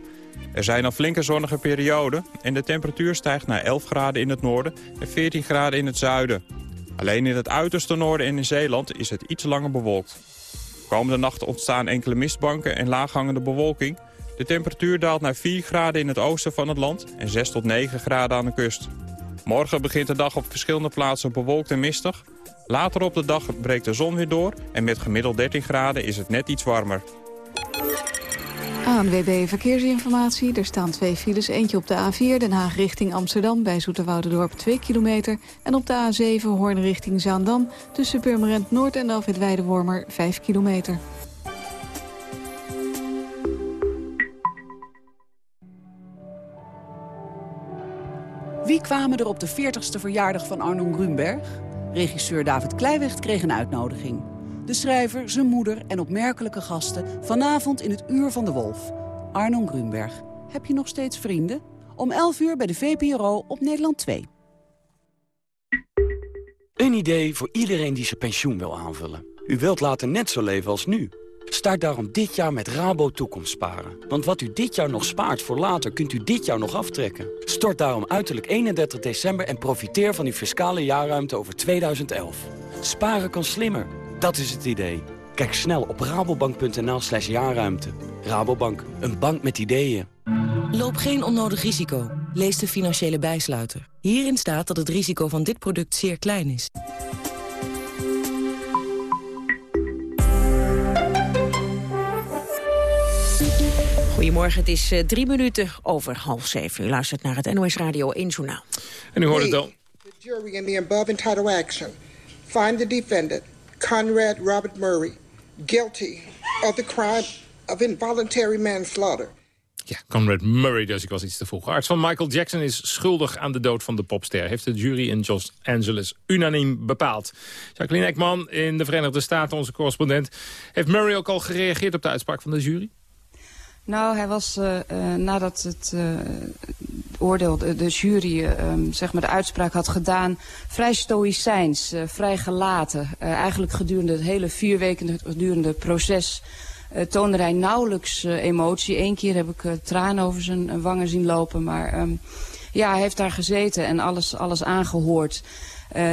S37: Er zijn dan flinke zonnige perioden en de temperatuur stijgt naar 11 graden in het noorden... en 14 graden in het zuiden. Alleen in het uiterste noorden en in Zeeland is het iets langer bewolkt. Komende nacht ontstaan enkele mistbanken en laaghangende bewolking. De temperatuur daalt naar 4 graden in het oosten van het land en 6 tot 9 graden aan de kust. Morgen begint de dag op verschillende plaatsen bewolkt en mistig. Later op de dag breekt de zon weer door en met gemiddeld 13 graden is het net iets warmer.
S38: ANWB Verkeersinformatie. Er staan twee files. Eentje op de A4 Den Haag richting Amsterdam bij Zoeterwoudendorp 2 kilometer. En op de A7 Hoorn richting Zaandam tussen Purmerend Noord en Alfred Weidewormer 5 kilometer.
S39: Wie kwamen er op de 40ste verjaardag van Arno Grunberg? Regisseur David Kleiwecht kreeg een uitnodiging. De schrijver, zijn moeder en opmerkelijke gasten... vanavond in het Uur van de Wolf. Arno Grunberg. Heb je nog steeds vrienden? Om 11 uur bij de VPRO op Nederland 2.
S40: Een idee voor iedereen die zijn pensioen wil aanvullen. U wilt later net zo leven als nu. Start daarom dit jaar met Rabo Toekomstsparen. Want wat u dit jaar nog spaart voor later, kunt u dit jaar nog aftrekken. Stort daarom uiterlijk 31 december en profiteer van uw fiscale jaarruimte over 2011. Sparen kan slimmer. Dat is het idee. Kijk snel op rabobank.nl slash jaarruimte. Rabobank, een bank met ideeën.
S41: Loop geen onnodig risico. Lees de financiële bijsluiter. Hierin staat dat het risico van dit product zeer klein is.
S4: Goedemorgen, het is uh, drie minuten over half zeven. U luistert naar het NOS Radio 1 Journaal.
S3: En u hoort het al.
S26: The jury in the above entitled action find the defendant, Conrad Robert Murray, guilty of the crime of involuntary manslaughter.
S3: Ja, Conrad Murray dus, ik was iets te vroeg. Arts van Michael Jackson is schuldig aan de dood van de popster. Heeft de jury in Los Angeles unaniem bepaald. Jacqueline Ekman in de Verenigde Staten, onze correspondent. Heeft Murray ook al gereageerd op de uitspraak van de jury?
S31: Nou, hij was uh, uh, nadat het uh, oordeel, de, jury, um, zeg maar de uitspraak had gedaan, vrij stoïcijns, vrij gelaten. eigenlijk gedurende het hele vier weken gedurende proces toonde hij nauwelijks emotie. Eén keer heb ik tranen over zijn wangen zien lopen, maar um, ja, hij heeft daar gezeten en alles, alles aangehoord.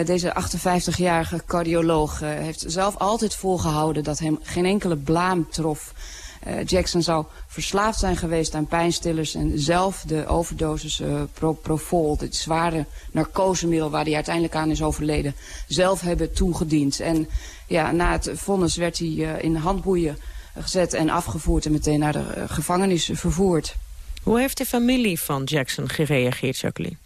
S31: Deze 58-jarige cardioloog heeft zelf altijd volgehouden dat hem geen enkele blaam trof. Uh, Jackson zou verslaafd zijn geweest aan pijnstillers en zelf de overdosis uh, pro Profol, het zware narcosemiddel waar hij uiteindelijk aan is overleden, zelf hebben toegediend. En ja, na het vonnis werd hij uh, in handboeien gezet en afgevoerd en meteen naar de gevangenis vervoerd.
S4: Hoe heeft de familie van Jackson gereageerd, Jacqueline?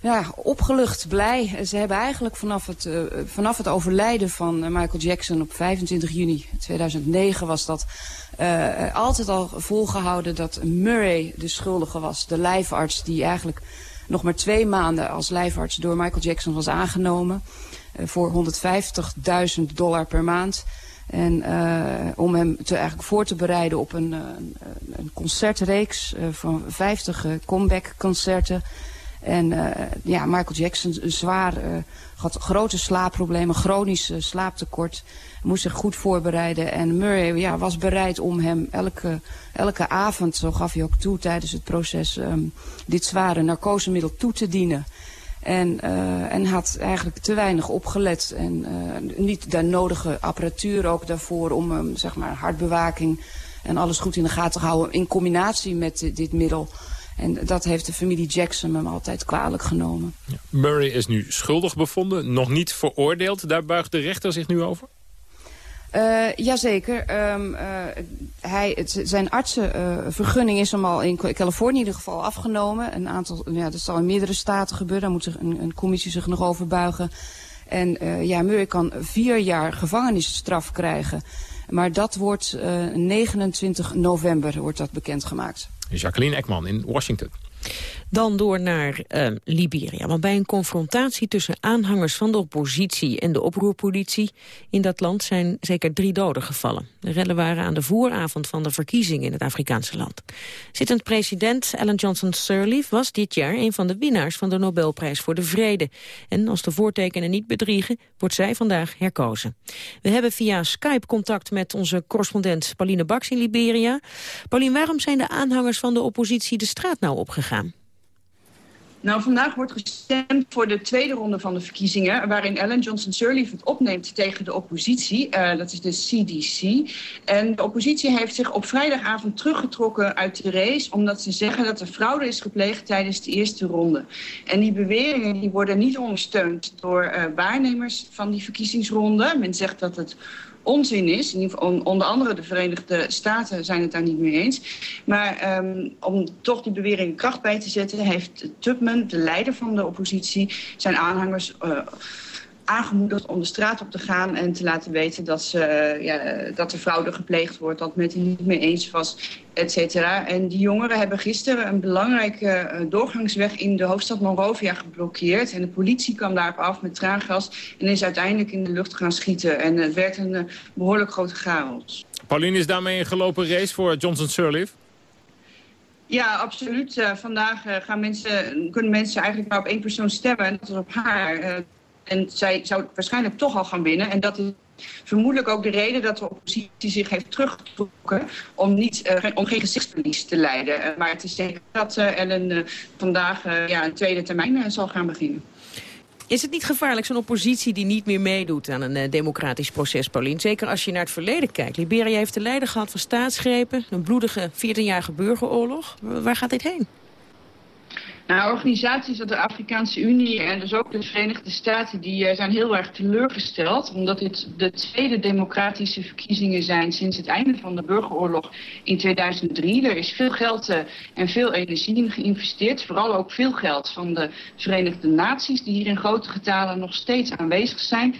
S31: Ja, opgelucht, blij. Ze hebben eigenlijk vanaf het, uh, vanaf het overlijden van Michael Jackson op 25 juni 2009 was dat uh, altijd al volgehouden dat Murray de schuldige was. De lijfarts die eigenlijk nog maar twee maanden als lijfarts door Michael Jackson was aangenomen. Uh, voor 150.000 dollar per maand. En om hem te, eigenlijk voor te bereiden op een, een concertreeks van 50 comeback-concerten. En ja, Michael Jackson zwaar, had grote slaapproblemen, chronisch slaaptekort moest zich goed voorbereiden. En Murray ja, was bereid om hem elke, elke avond, zo gaf hij ook toe tijdens het proces, um, dit zware narcosemiddel toe te dienen. En, uh, en had eigenlijk te weinig opgelet en uh, niet de nodige apparatuur ook daarvoor om um, zeg maar hartbewaking en alles goed in de gaten te houden in combinatie met dit, middel. En dat heeft de familie Jackson hem altijd kwalijk genomen.
S3: Murray is nu schuldig bevonden, nog niet veroordeeld. Daar buigt de rechter zich nu over?
S31: Uh, jazeker. Um, uh, hij, zijn artsenvergunning uh, is hem al in Californië in ieder geval afgenomen. Een aantal, ja, dat zal in meerdere staten gebeuren. Daar moet zich een, een commissie zich nog over buigen. En ja, Murray kan vier jaar gevangenisstraf krijgen. Maar dat wordt 29 november wordt dat bekendgemaakt.
S3: Jacqueline Ekman in Washington.
S4: Dan door naar uh, Liberia. Want bij een confrontatie tussen aanhangers van de oppositie en de oproerpolitie in dat land zijn zeker drie doden gevallen. De rellen waren aan de vooravond van de verkiezingen in het Afrikaanse land. Zittend president Ellen Johnson Sirleaf was dit jaar een van de winnaars van de Nobelprijs voor de Vrede. En als de voortekenen niet bedriegen, wordt zij vandaag herkozen. We hebben via Skype contact met onze correspondent Pauline Baks in Liberia. Pauline, waarom zijn de aanhangers van de oppositie de straat nou opgegaan?
S42: Nou, vandaag wordt gestemd voor de tweede ronde van de verkiezingen... waarin Ellen Johnson Sirleaf het opneemt tegen de oppositie. Uh, dat is de CDC. En de oppositie heeft zich op vrijdagavond teruggetrokken uit de race... omdat ze zeggen dat er fraude is gepleegd tijdens de eerste ronde. En die beweringen die worden niet ondersteund door uh, waarnemers van die verkiezingsronde. Men zegt dat het onzin is. In ieder geval, onder andere de Verenigde Staten zijn het daar niet mee eens. Maar um, om toch die bewering kracht bij te zetten... heeft Tubman, de leider van de oppositie, zijn aanhangers... Uh, aangemoedigd om de straat op te gaan en te laten weten dat, ze, uh, ja, dat er fraude gepleegd wordt, dat men het niet mee eens was, et cetera. En die jongeren hebben gisteren een belangrijke uh, doorgangsweg in de hoofdstad Monrovia geblokkeerd. En de politie kwam daarop af met traangas en is uiteindelijk in de lucht gaan schieten. En het werd een uh, behoorlijk grote chaos.
S3: Pauline, is daarmee een gelopen race voor Johnson Sirleaf?
S42: Ja, absoluut. Uh, vandaag uh, gaan mensen, kunnen mensen eigenlijk maar op één persoon stemmen. En dat is op haar. Uh, en zij zou waarschijnlijk toch al gaan winnen. En dat is vermoedelijk ook de reden dat de oppositie zich heeft teruggetrokken... om, niet, uh, om geen gezichtsverlies te leiden. Uh, maar het is zeker dat uh, Ellen vandaag ja, een tweede termijn zal gaan beginnen.
S4: Is het niet gevaarlijk, zo'n oppositie die niet meer meedoet aan een democratisch proces, Pauline? Zeker als je naar het verleden kijkt. Liberia heeft de leider gehad van staatsgrepen, een bloedige 14-jarige burgeroorlog. Waar gaat dit heen?
S42: Nou, organisaties als de Afrikaanse Unie en dus ook de Verenigde Staten... die uh, zijn heel erg teleurgesteld... omdat dit de tweede democratische verkiezingen zijn... sinds het einde van de burgeroorlog in 2003. Er is veel geld uh, en veel energie in geïnvesteerd. Vooral ook veel geld van de Verenigde Naties... die hier in grote getalen nog steeds aanwezig zijn.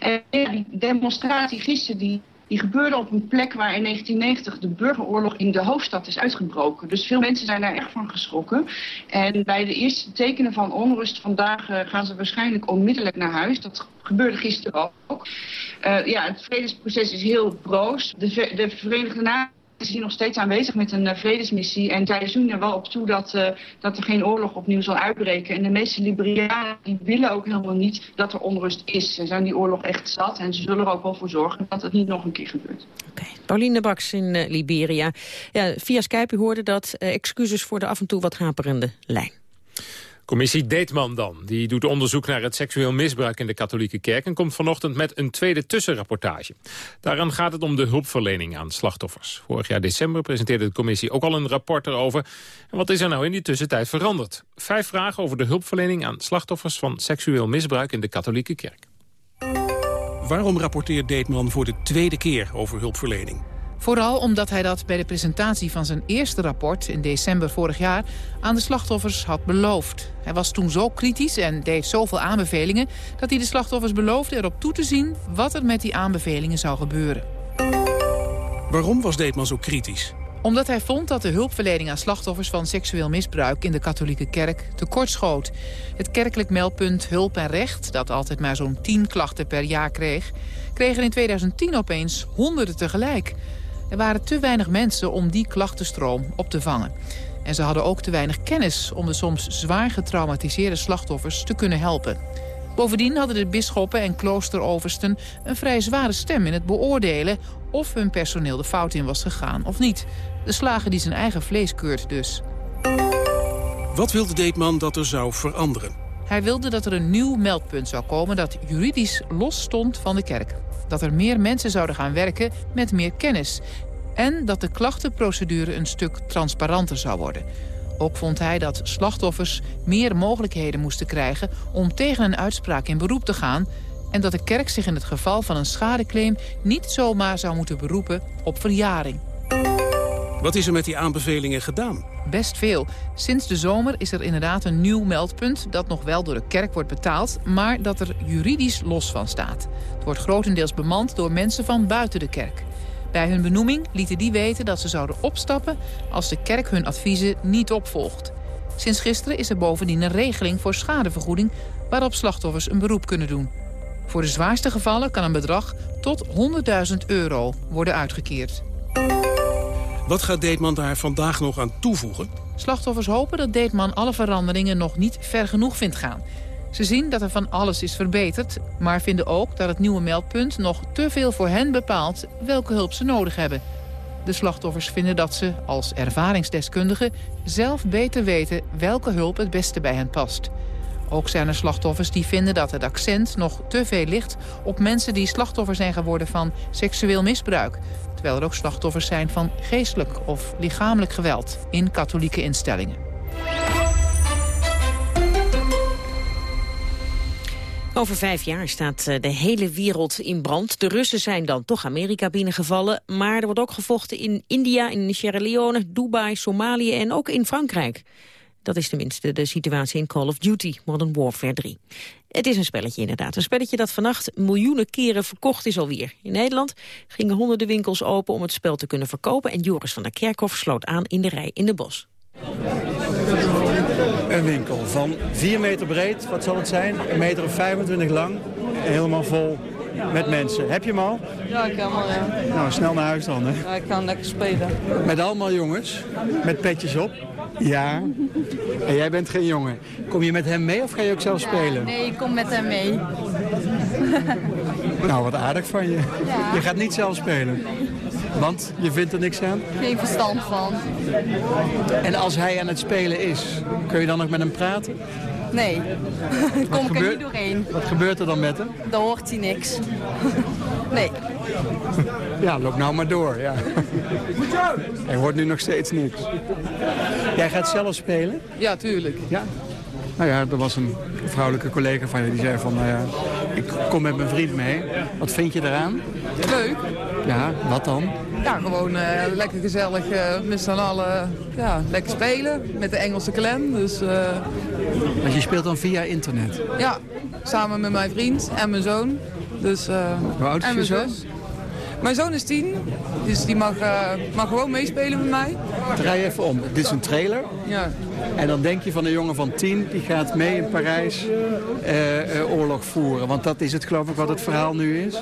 S42: En die demonstratie gisteren... die die gebeurde op een plek waar in 1990 de burgeroorlog in de hoofdstad is uitgebroken. Dus veel mensen zijn daar echt van geschrokken. En bij de eerste tekenen van onrust vandaag uh, gaan ze waarschijnlijk onmiddellijk naar huis. Dat gebeurde gisteren ook. Uh, ja, het vredesproces is heel broos. De, de Verenigde Naties is hier nog steeds aanwezig met een uh, vredesmissie. En zij doen er wel op toe dat, uh, dat er geen oorlog opnieuw zal uitbreken. En de meeste Liberianen die willen ook helemaal niet dat er onrust is. Ze zijn die oorlog echt zat. En ze zullen er ook wel voor zorgen dat het niet nog een keer gebeurt.
S4: Oké. Pauline Baks in uh, Liberia. Ja, via Skype u hoorde dat. excuses voor de af en toe wat haperende lijn.
S3: Commissie Deetman dan. Die doet onderzoek naar het seksueel misbruik in de katholieke kerk... en komt vanochtend met een tweede tussenrapportage. Daaraan gaat het om de hulpverlening aan slachtoffers. Vorig jaar december presenteerde de commissie ook al een rapport erover. En wat is er nou in die tussentijd veranderd? Vijf vragen over de hulpverlening aan slachtoffers... van seksueel misbruik in de katholieke kerk.
S43: Waarom rapporteert Deetman voor de tweede keer over hulpverlening?
S44: Vooral omdat hij dat bij de presentatie van zijn eerste rapport in december vorig jaar aan de slachtoffers had beloofd. Hij was toen zo kritisch en deed zoveel aanbevelingen dat hij de slachtoffers beloofde erop toe te zien wat er met die aanbevelingen zou gebeuren.
S43: Waarom was Deetman zo kritisch?
S44: Omdat hij vond dat de hulpverlening aan slachtoffers van seksueel misbruik in de katholieke kerk tekortschoot. Het kerkelijk meldpunt Hulp en Recht, dat altijd maar zo'n 10 klachten per jaar kreeg, kreeg er in 2010 opeens honderden tegelijk. Er waren te weinig mensen om die klachtenstroom op te vangen. En ze hadden ook te weinig kennis om de soms zwaar getraumatiseerde slachtoffers te kunnen helpen. Bovendien hadden de bisschoppen en kloosteroversten een vrij zware stem in het beoordelen of hun personeel de fout in was gegaan of niet. De slagen die zijn eigen vlees keurt dus.
S43: Wat wilde Deetman dat er zou veranderen?
S44: Hij wilde dat er een nieuw meldpunt zou komen dat juridisch los stond van de kerk. Dat er meer mensen zouden gaan werken met meer kennis. En dat de klachtenprocedure een stuk transparanter zou worden. Ook vond hij dat slachtoffers meer mogelijkheden moesten krijgen... om tegen een uitspraak in beroep te gaan... en dat de kerk zich in het geval van een schadeclaim... niet zomaar zou moeten beroepen op verjaring.
S43: Wat is er met die aanbevelingen gedaan?
S44: Best veel. Sinds de zomer is er inderdaad een nieuw meldpunt... dat nog wel door de kerk wordt betaald... maar dat er juridisch los van staat. Het wordt grotendeels bemand door mensen van buiten de kerk. Bij hun benoeming lieten die weten dat ze zouden opstappen... als de kerk hun adviezen niet opvolgt. Sinds gisteren is er bovendien een regeling voor schadevergoeding... waarop slachtoffers een beroep kunnen doen. Voor de zwaarste gevallen kan een bedrag tot 100.000 euro worden uitgekeerd.
S43: Wat gaat Deetman daar vandaag nog aan toevoegen?
S44: Slachtoffers hopen dat Deetman alle veranderingen nog niet ver genoeg vindt gaan. Ze zien dat er van alles is verbeterd, maar vinden ook dat het nieuwe meldpunt nog te veel voor hen bepaalt welke hulp ze nodig hebben. De slachtoffers vinden dat ze, als ervaringsdeskundigen, zelf beter weten welke hulp het beste bij hen past. Ook zijn er slachtoffers die vinden dat het accent nog te veel ligt op mensen die slachtoffer zijn geworden van seksueel misbruik. Terwijl er ook slachtoffers zijn van geestelijk of lichamelijk geweld in katholieke instellingen.
S4: Over vijf jaar staat eh, de hele wereld in brand. De Russen zijn dan toch Amerika binnengevallen. Maar er wordt ook gevochten in India, in Sierra Leone, Dubai, Somalië en ook in Frankrijk. Dat is tenminste de situatie in Call of Duty Modern Warfare 3. Het is een spelletje inderdaad. Een spelletje dat vannacht miljoenen keren verkocht is alweer. In Nederland gingen honderden winkels open om het spel te kunnen verkopen... en Joris van der Kerkhof sloot aan in de rij in de bos.
S45: Een winkel van 4 meter breed, wat zal het zijn? Een meter of 25 lang. En helemaal vol met mensen. Heb je hem al?
S46: Ja, ik heb hem al, ja.
S45: Nou, snel naar huis dan, hè?
S46: ja. Ik kan lekker spelen.
S45: Met allemaal jongens, met petjes op. Ja. En jij bent geen jongen. Kom je met hem mee of ga je ook zelf spelen?
S46: Nee, ik kom met hem mee.
S45: Nou, wat aardig van je. Je gaat niet zelf spelen. Want je vindt er niks aan?
S46: Geen verstand van.
S45: En als hij aan het spelen is, kun je dan nog met hem praten?
S46: Nee, daar kom ik er niet doorheen.
S45: Wat gebeurt er dan met hem?
S46: Dan hoort hij niks. Nee.
S45: Ja, loop nou maar door. Ja. Hij hoort nu nog steeds niks. Jij gaat zelf spelen?
S46: Ja, tuurlijk.
S45: Ja? Nou ja, er was een vrouwelijke collega van je die zei van... Nou ja, ik kom met mijn vriend mee. Wat vind je eraan?
S46: Leuk.
S45: Ja, wat dan?
S46: Ja, gewoon eh, lekker gezellig eh, met z'n allen ja, lekker spelen. Met de Engelse clan. Dus
S45: Want je speelt dan via internet.
S46: ja, samen met mijn vriend en mijn zoon. Dus,
S45: Hoe oud is
S46: en
S45: je
S46: mijn
S45: zoon?
S46: zus. Mijn zoon is tien, dus die mag, mag gewoon meespelen met mij.
S45: Draai even om. Dit is een trailer.
S46: Ja.
S45: En dan denk je van een jongen van tien, die gaat mee in Parijs eh, oorlog voeren. Want dat is het geloof ik wat het verhaal nu is.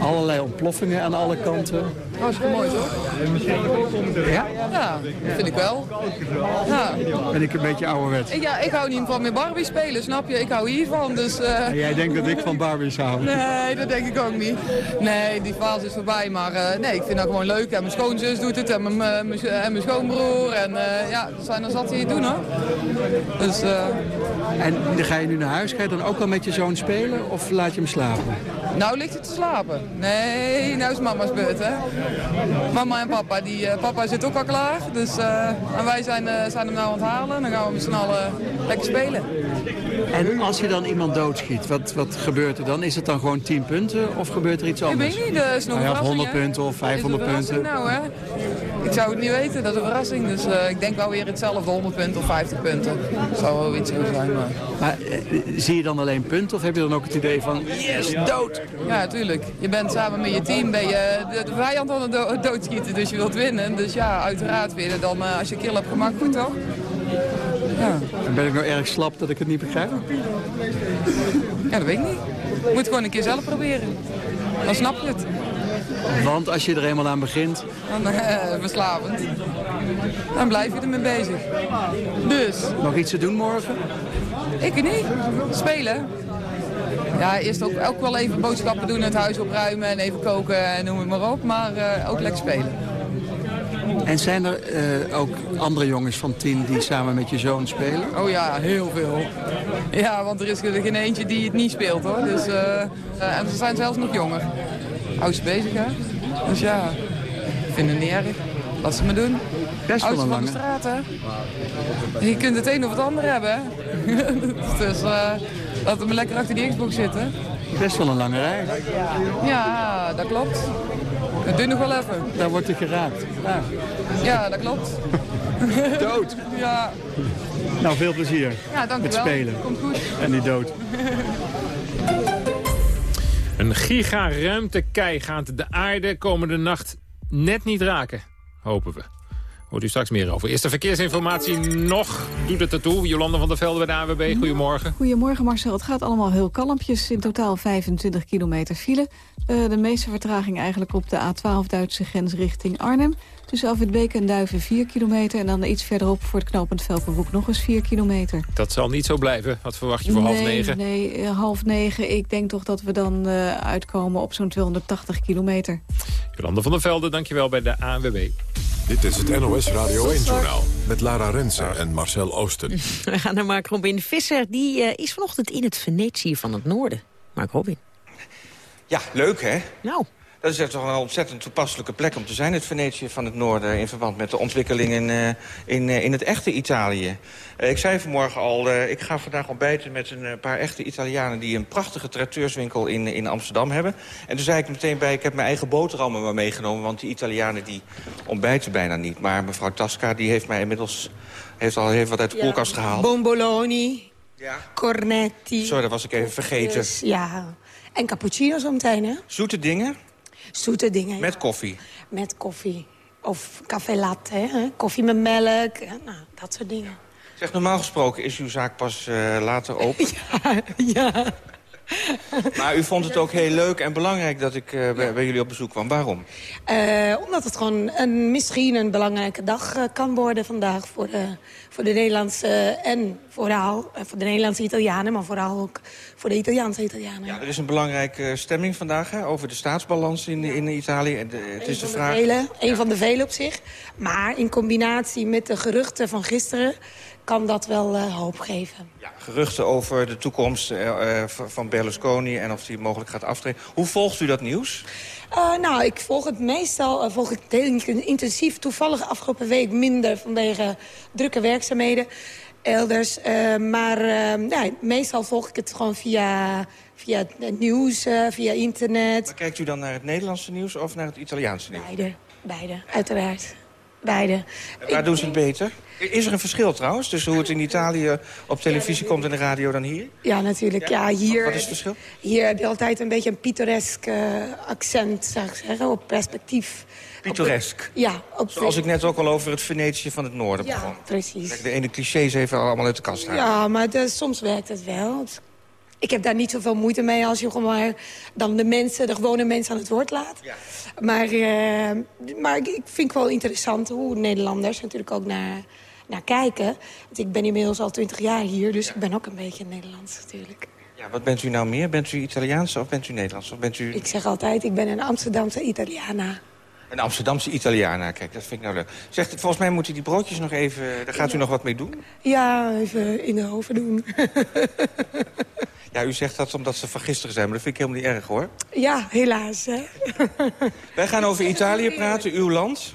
S45: Allerlei ontploffingen aan alle kanten.
S46: Hartstikke mooi toch?
S45: Ja?
S46: Ja, dat vind ik wel. Ja.
S45: Ben ik een beetje ouderwets.
S46: Ik, ja, ik hou niet van met Barbie spelen, snap je? Ik hou hiervan, dus... eh,
S45: En jij denkt dat ik van Barbies hou.
S46: Nee, dat denk ik ook niet. Nee, die fase is voorbij, maar nee, ik vind dat gewoon leuk. En mijn schoonzus doet het en mijn, mijn, schoonbroer. En ja, er zijn er zat die het doen hoor. Dus, eh,
S45: En ga je nu naar huis, ga je dan ook al met je zoon spelen of laat je hem slapen?
S46: nou ligt hij te slapen. Nee, nou is mama's beurt hè. Mama en papa, die, eh, papa zit ook al klaar. Dus, eh, en wij zijn, zijn hem nou aan het halen. En dan gaan we met z'n allen lekker spelen.
S45: En als je dan iemand doodschiet, wat, wat gebeurt er dan? Is het dan gewoon 10 punten of gebeurt er iets
S46: Ik
S45: anders?
S46: weet niet, dat is nog
S45: Nou
S46: een
S45: of
S46: verrassing,
S45: 100
S46: hè?
S45: punten of
S46: Is nog
S45: 500
S46: een verrassing
S45: punten.
S46: Nou, hè? Ik zou het niet weten, dat is een verrassing. Dus eh, ik denk wel weer hetzelfde, 100 punten of 50 punten. Dat zou wel iets goed zijn. Maar,
S45: maar eh, zie je dan alleen punten of heb je dan ook het idee van yes, dood?
S46: Ja, natuurlijk. Je bent samen met je team ben je de, de vijand aan het doodschieten, dus je wilt winnen. Dus ja, uiteraard winnen dan uh, als je kill hebt gemaakt, goed toch?
S45: Ja. En ben ik nou erg slap dat ik het niet begrijp?
S46: Ja, dat weet ik niet. Je moet gewoon een keer zelf proberen. Dan snap je het.
S45: Want als je er eenmaal aan begint...
S46: Dan uh, verslavend. Dan blijf je ermee bezig. Dus.
S45: Nog iets te doen morgen?
S46: Ik niet. Spelen. Ja, eerst ook, ook wel even boodschappen doen, het huis opruimen en even koken en noem het maar op. Maar uh, ook lekker spelen.
S45: En zijn er uh, ook andere jongens van tien die samen met je zoon spelen?
S46: Oh ja, heel veel. Ja, want er is er geen eentje die het niet speelt hoor. Dus, uh, en ze zijn zelfs nog jonger. Oud bezig hè. Dus ja, ik vind het niet erg. Laat ze me doen.
S45: Best wel een
S46: van de straat hè. Je kunt het een of het ander hebben hè. dus uh, laten we lekker achter die Xbox zitten.
S45: Best wel een lange rij.
S46: Ja, dat klopt. Het duurt nog wel even.
S45: Daar wordt hij geraakt. Ja,
S46: ja dat klopt.
S45: Dood.
S46: Ja.
S45: Nou, veel plezier
S46: ja, dank
S45: met
S46: wel.
S45: spelen.
S46: Komt goed.
S45: En die dood.
S3: Een gigaruimtekei gaat de aarde komende nacht net niet raken. Hopen we. Hoort u straks meer over. Eerste verkeersinformatie nog. Doet het ertoe. Jolanda van der Velde bij de AWB. Goedemorgen.
S38: Goedemorgen Marcel. Het gaat allemaal heel kalmpjes. In totaal 25 kilometer file. Uh, de meeste vertraging eigenlijk op de A12 Duitse grens richting Arnhem. Tussen Afwitbeek en Duiven 4 kilometer. En dan iets verderop voor het knooppunt Velpenbroek nog eens 4 kilometer.
S3: Dat zal niet zo blijven. Wat verwacht je voor
S38: nee,
S3: half negen?
S38: Nee, uh, half negen. Ik denk toch dat we dan uh, uitkomen op zo'n 280 kilometer.
S3: Jolanda van der Velde, dankjewel bij de ANWB.
S2: Dit is het NOS Radio 1-journaal met Lara Rensen en Marcel Oosten.
S4: We gaan naar Mark Robin Visser. Die uh, is vanochtend in het Venetië van het noorden. Mark Robin.
S19: Ja, leuk hè?
S4: Nou.
S19: Dat is echt toch een ontzettend toepasselijke plek om te zijn, het Venetië van het Noorden... in verband met de ontwikkelingen in, uh, in, uh, in het echte Italië. Uh, ik zei vanmorgen al, ik ga vandaag ontbijten met een paar echte Italianen... die een prachtige traiteurswinkel in, in Amsterdam hebben. En toen zei ik meteen bij, ik heb mijn eigen boterhammen maar meegenomen... want die Italianen die ontbijten bijna niet. Maar mevrouw Tasca die heeft mij inmiddels heeft al even wat uit de ja, koelkast gehaald.
S47: Bomboloni,
S19: ja.
S47: cornetti.
S19: Sorry, dat was ik even vergeten.
S47: Dus, ja, en cappuccino zometeen, hè?
S19: Zoete dingen?
S47: Zoete dingen,
S19: Met
S47: ja.
S19: koffie?
S47: Met koffie. Of café latte, hè? koffie met melk, nou, dat soort dingen.
S19: Zeg, normaal gesproken is uw zaak pas uh, later open.
S47: ja, ja.
S19: Maar u vond het ook heel leuk en belangrijk dat ik uh, bij, bij, jullie op bezoek kwam. Waarom?
S47: Uh, omdat het gewoon een, misschien een belangrijke dag uh, kan worden vandaag... voor de, voor de Nederlandse en vooral voor de Nederlandse Italianen... maar vooral ook voor de Italiaanse Italianen.
S19: Ja, er is een belangrijke stemming vandaag hè, over de staatsbalans in, in Italië. En de, het is de vraag...
S47: Vele, een ja. van de vele op zich. Maar in combinatie met de geruchten van gisteren kan dat wel uh, hoop geven.
S19: Ja, geruchten over de toekomst uh, van Berlusconi en of hij mogelijk gaat aftreden. Hoe volgt u dat nieuws?
S47: Uh, nou, ik volg het meestal volg ik het heel intensief. Toevallig afgelopen week minder vanwege drukke werkzaamheden elders. maar ja, meestal volg ik het gewoon via, via het nieuws, via internet.
S19: Maar kijkt u dan naar het Nederlandse nieuws of naar het Italiaanse nieuws?
S47: Beide, beide, uiteraard. Beide.
S19: En waar ik doen ze het beter? Is er een verschil trouwens tussen hoe het in Italië op televisie komt en de radio dan hier?
S47: Ja, natuurlijk. Ja, hier,
S19: Wat is het verschil?
S47: Hier heb je altijd een beetje een pittoresk uh, accent, zou ik zeggen, op perspectief.
S19: Pittoresk?
S47: Op, ja. Op
S19: Zoals ik net ook al over het Venetië van het noorden
S47: ja,
S19: begon.
S47: precies.
S19: De ene clichés even allemaal uit de kast halen.
S47: Ja, maar de, soms werkt het wel. Ik heb daar niet zoveel moeite mee als je gewoon maar dan de mensen, de gewone mensen aan het woord laat.
S19: Ja.
S47: Maar, uh, maar ik vind het wel interessant hoe Nederlanders natuurlijk ook naar, naar kijken. Want ik ben inmiddels al twintig jaar hier, dus ja. ik ben ook een beetje Nederlands natuurlijk.
S19: Ja, wat bent u nou meer? Bent u Italiaans of bent u Nederlands? Of bent u...
S47: Ik zeg altijd, ik ben een Amsterdamse Italiana.
S19: Een Amsterdamse Italiana, kijk, dat vind ik nou leuk. Zegt, volgens mij moet u die broodjes nog even... Daar gaat u nog wat mee doen?
S47: Ja, even in de oven doen.
S19: Ja, u zegt dat omdat ze van gisteren zijn, maar dat vind ik helemaal niet erg, hoor.
S47: Ja, helaas, hè.
S19: Wij gaan over Italië praten, uw land.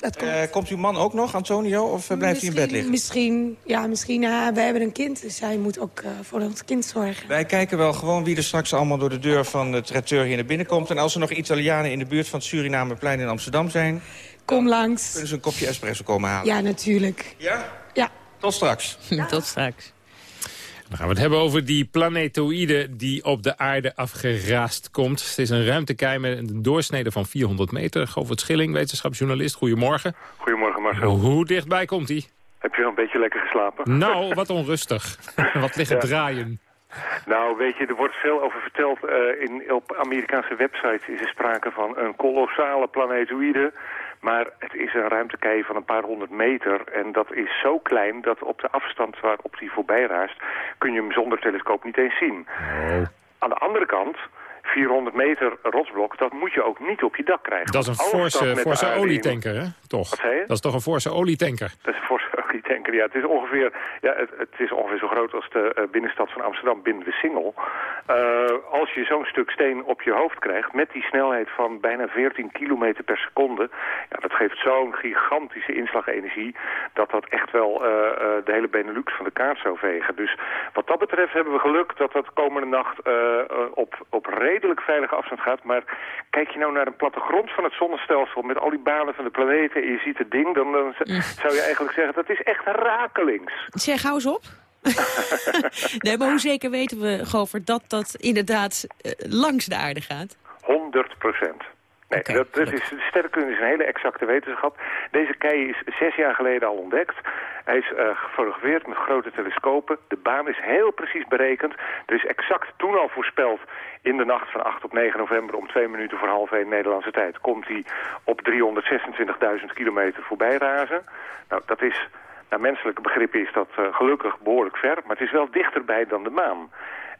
S47: Komt.
S19: Uh, komt uw man ook nog, Antonio, of uh, blijft hij in bed liggen?
S47: Misschien, ja, misschien. Uh, wij hebben een kind, dus hij moet ook voor ons kind zorgen.
S19: Wij kijken wel gewoon wie er straks allemaal door de deur van de traiteur hier naar binnen komt. En als er nog Italianen in de buurt van het Surinameplein in Amsterdam zijn...
S47: Kom langs.
S19: Kunnen ze een kopje espresso komen halen?
S47: Ja, natuurlijk.
S19: Ja?
S47: Ja.
S19: Tot straks.
S4: Tot straks.
S3: Dan gaan we het hebben over die planetoïde die op de aarde afgeraast komt. Het is een ruimtekei met een doorsnede van 400 meter. Govert Schilling, wetenschapsjournalist, goedemorgen.
S48: Goedemorgen Marcel.
S3: Hoe dichtbij komt hij?
S48: Heb je nog een beetje lekker geslapen?
S3: Nou, wat onrustig. wat liggen
S48: Ja.
S3: draaien.
S48: Nou, weet je, er wordt veel over verteld. Eh, in, op Amerikaanse websites is er sprake van een kolossale planetoïde. Maar het is een ruimtekei van een paar honderd meter. En dat is zo klein dat op de afstand waarop die voorbij raast... kun je hem zonder telescoop niet eens zien. Aan de andere kant... 400 meter rotsblok, dat moet je ook niet op je dak krijgen.
S3: Dat is een forse, forse olietanker, hè? Toch? Dat is toch een forse olietanker?
S48: Dat is een forse olietanker, ja. Het is ongeveer, ja, het, het is ongeveer zo groot als de eh, binnenstad van Amsterdam binnen de Singel. Eh, als je zo'n stuk steen op je hoofd krijgt met die snelheid van bijna 14 kilometer per seconde, ja, dat geeft zo'n gigantische inslagenergie dat dat echt wel eh, de hele Benelux van de kaart zou vegen. Dus wat dat betreft hebben we geluk dat dat komende nacht op, op redelijk veilige afstand gaat. Maar kijk je nou naar een plattegrond van het zonnestelsel met al die banen van de planeten en je ziet het ding, dan, dan z- zou je eigenlijk zeggen dat is echt rakelings.
S4: Zeg, hou eens op. nee, maar hoe zeker weten we, Govert, dat dat inderdaad eh, langs de aarde gaat?
S48: 100 procent. Nee, dat, dat is, sterrenkunde is een hele exacte wetenschap. Deze kei is zes jaar geleden al ontdekt. Hij is eh, gefotografeerd met grote telescopen. De baan is heel precies berekend. Er is exact toen al voorspeld in de nacht van 8 op 9 november om twee minuten voor half 1 Nederlandse tijd komt hij op 326.000 kilometer voorbij razen. Nou, dat is, naar menselijke begrippen is dat eh, gelukkig behoorlijk ver, maar het is wel dichterbij dan de maan.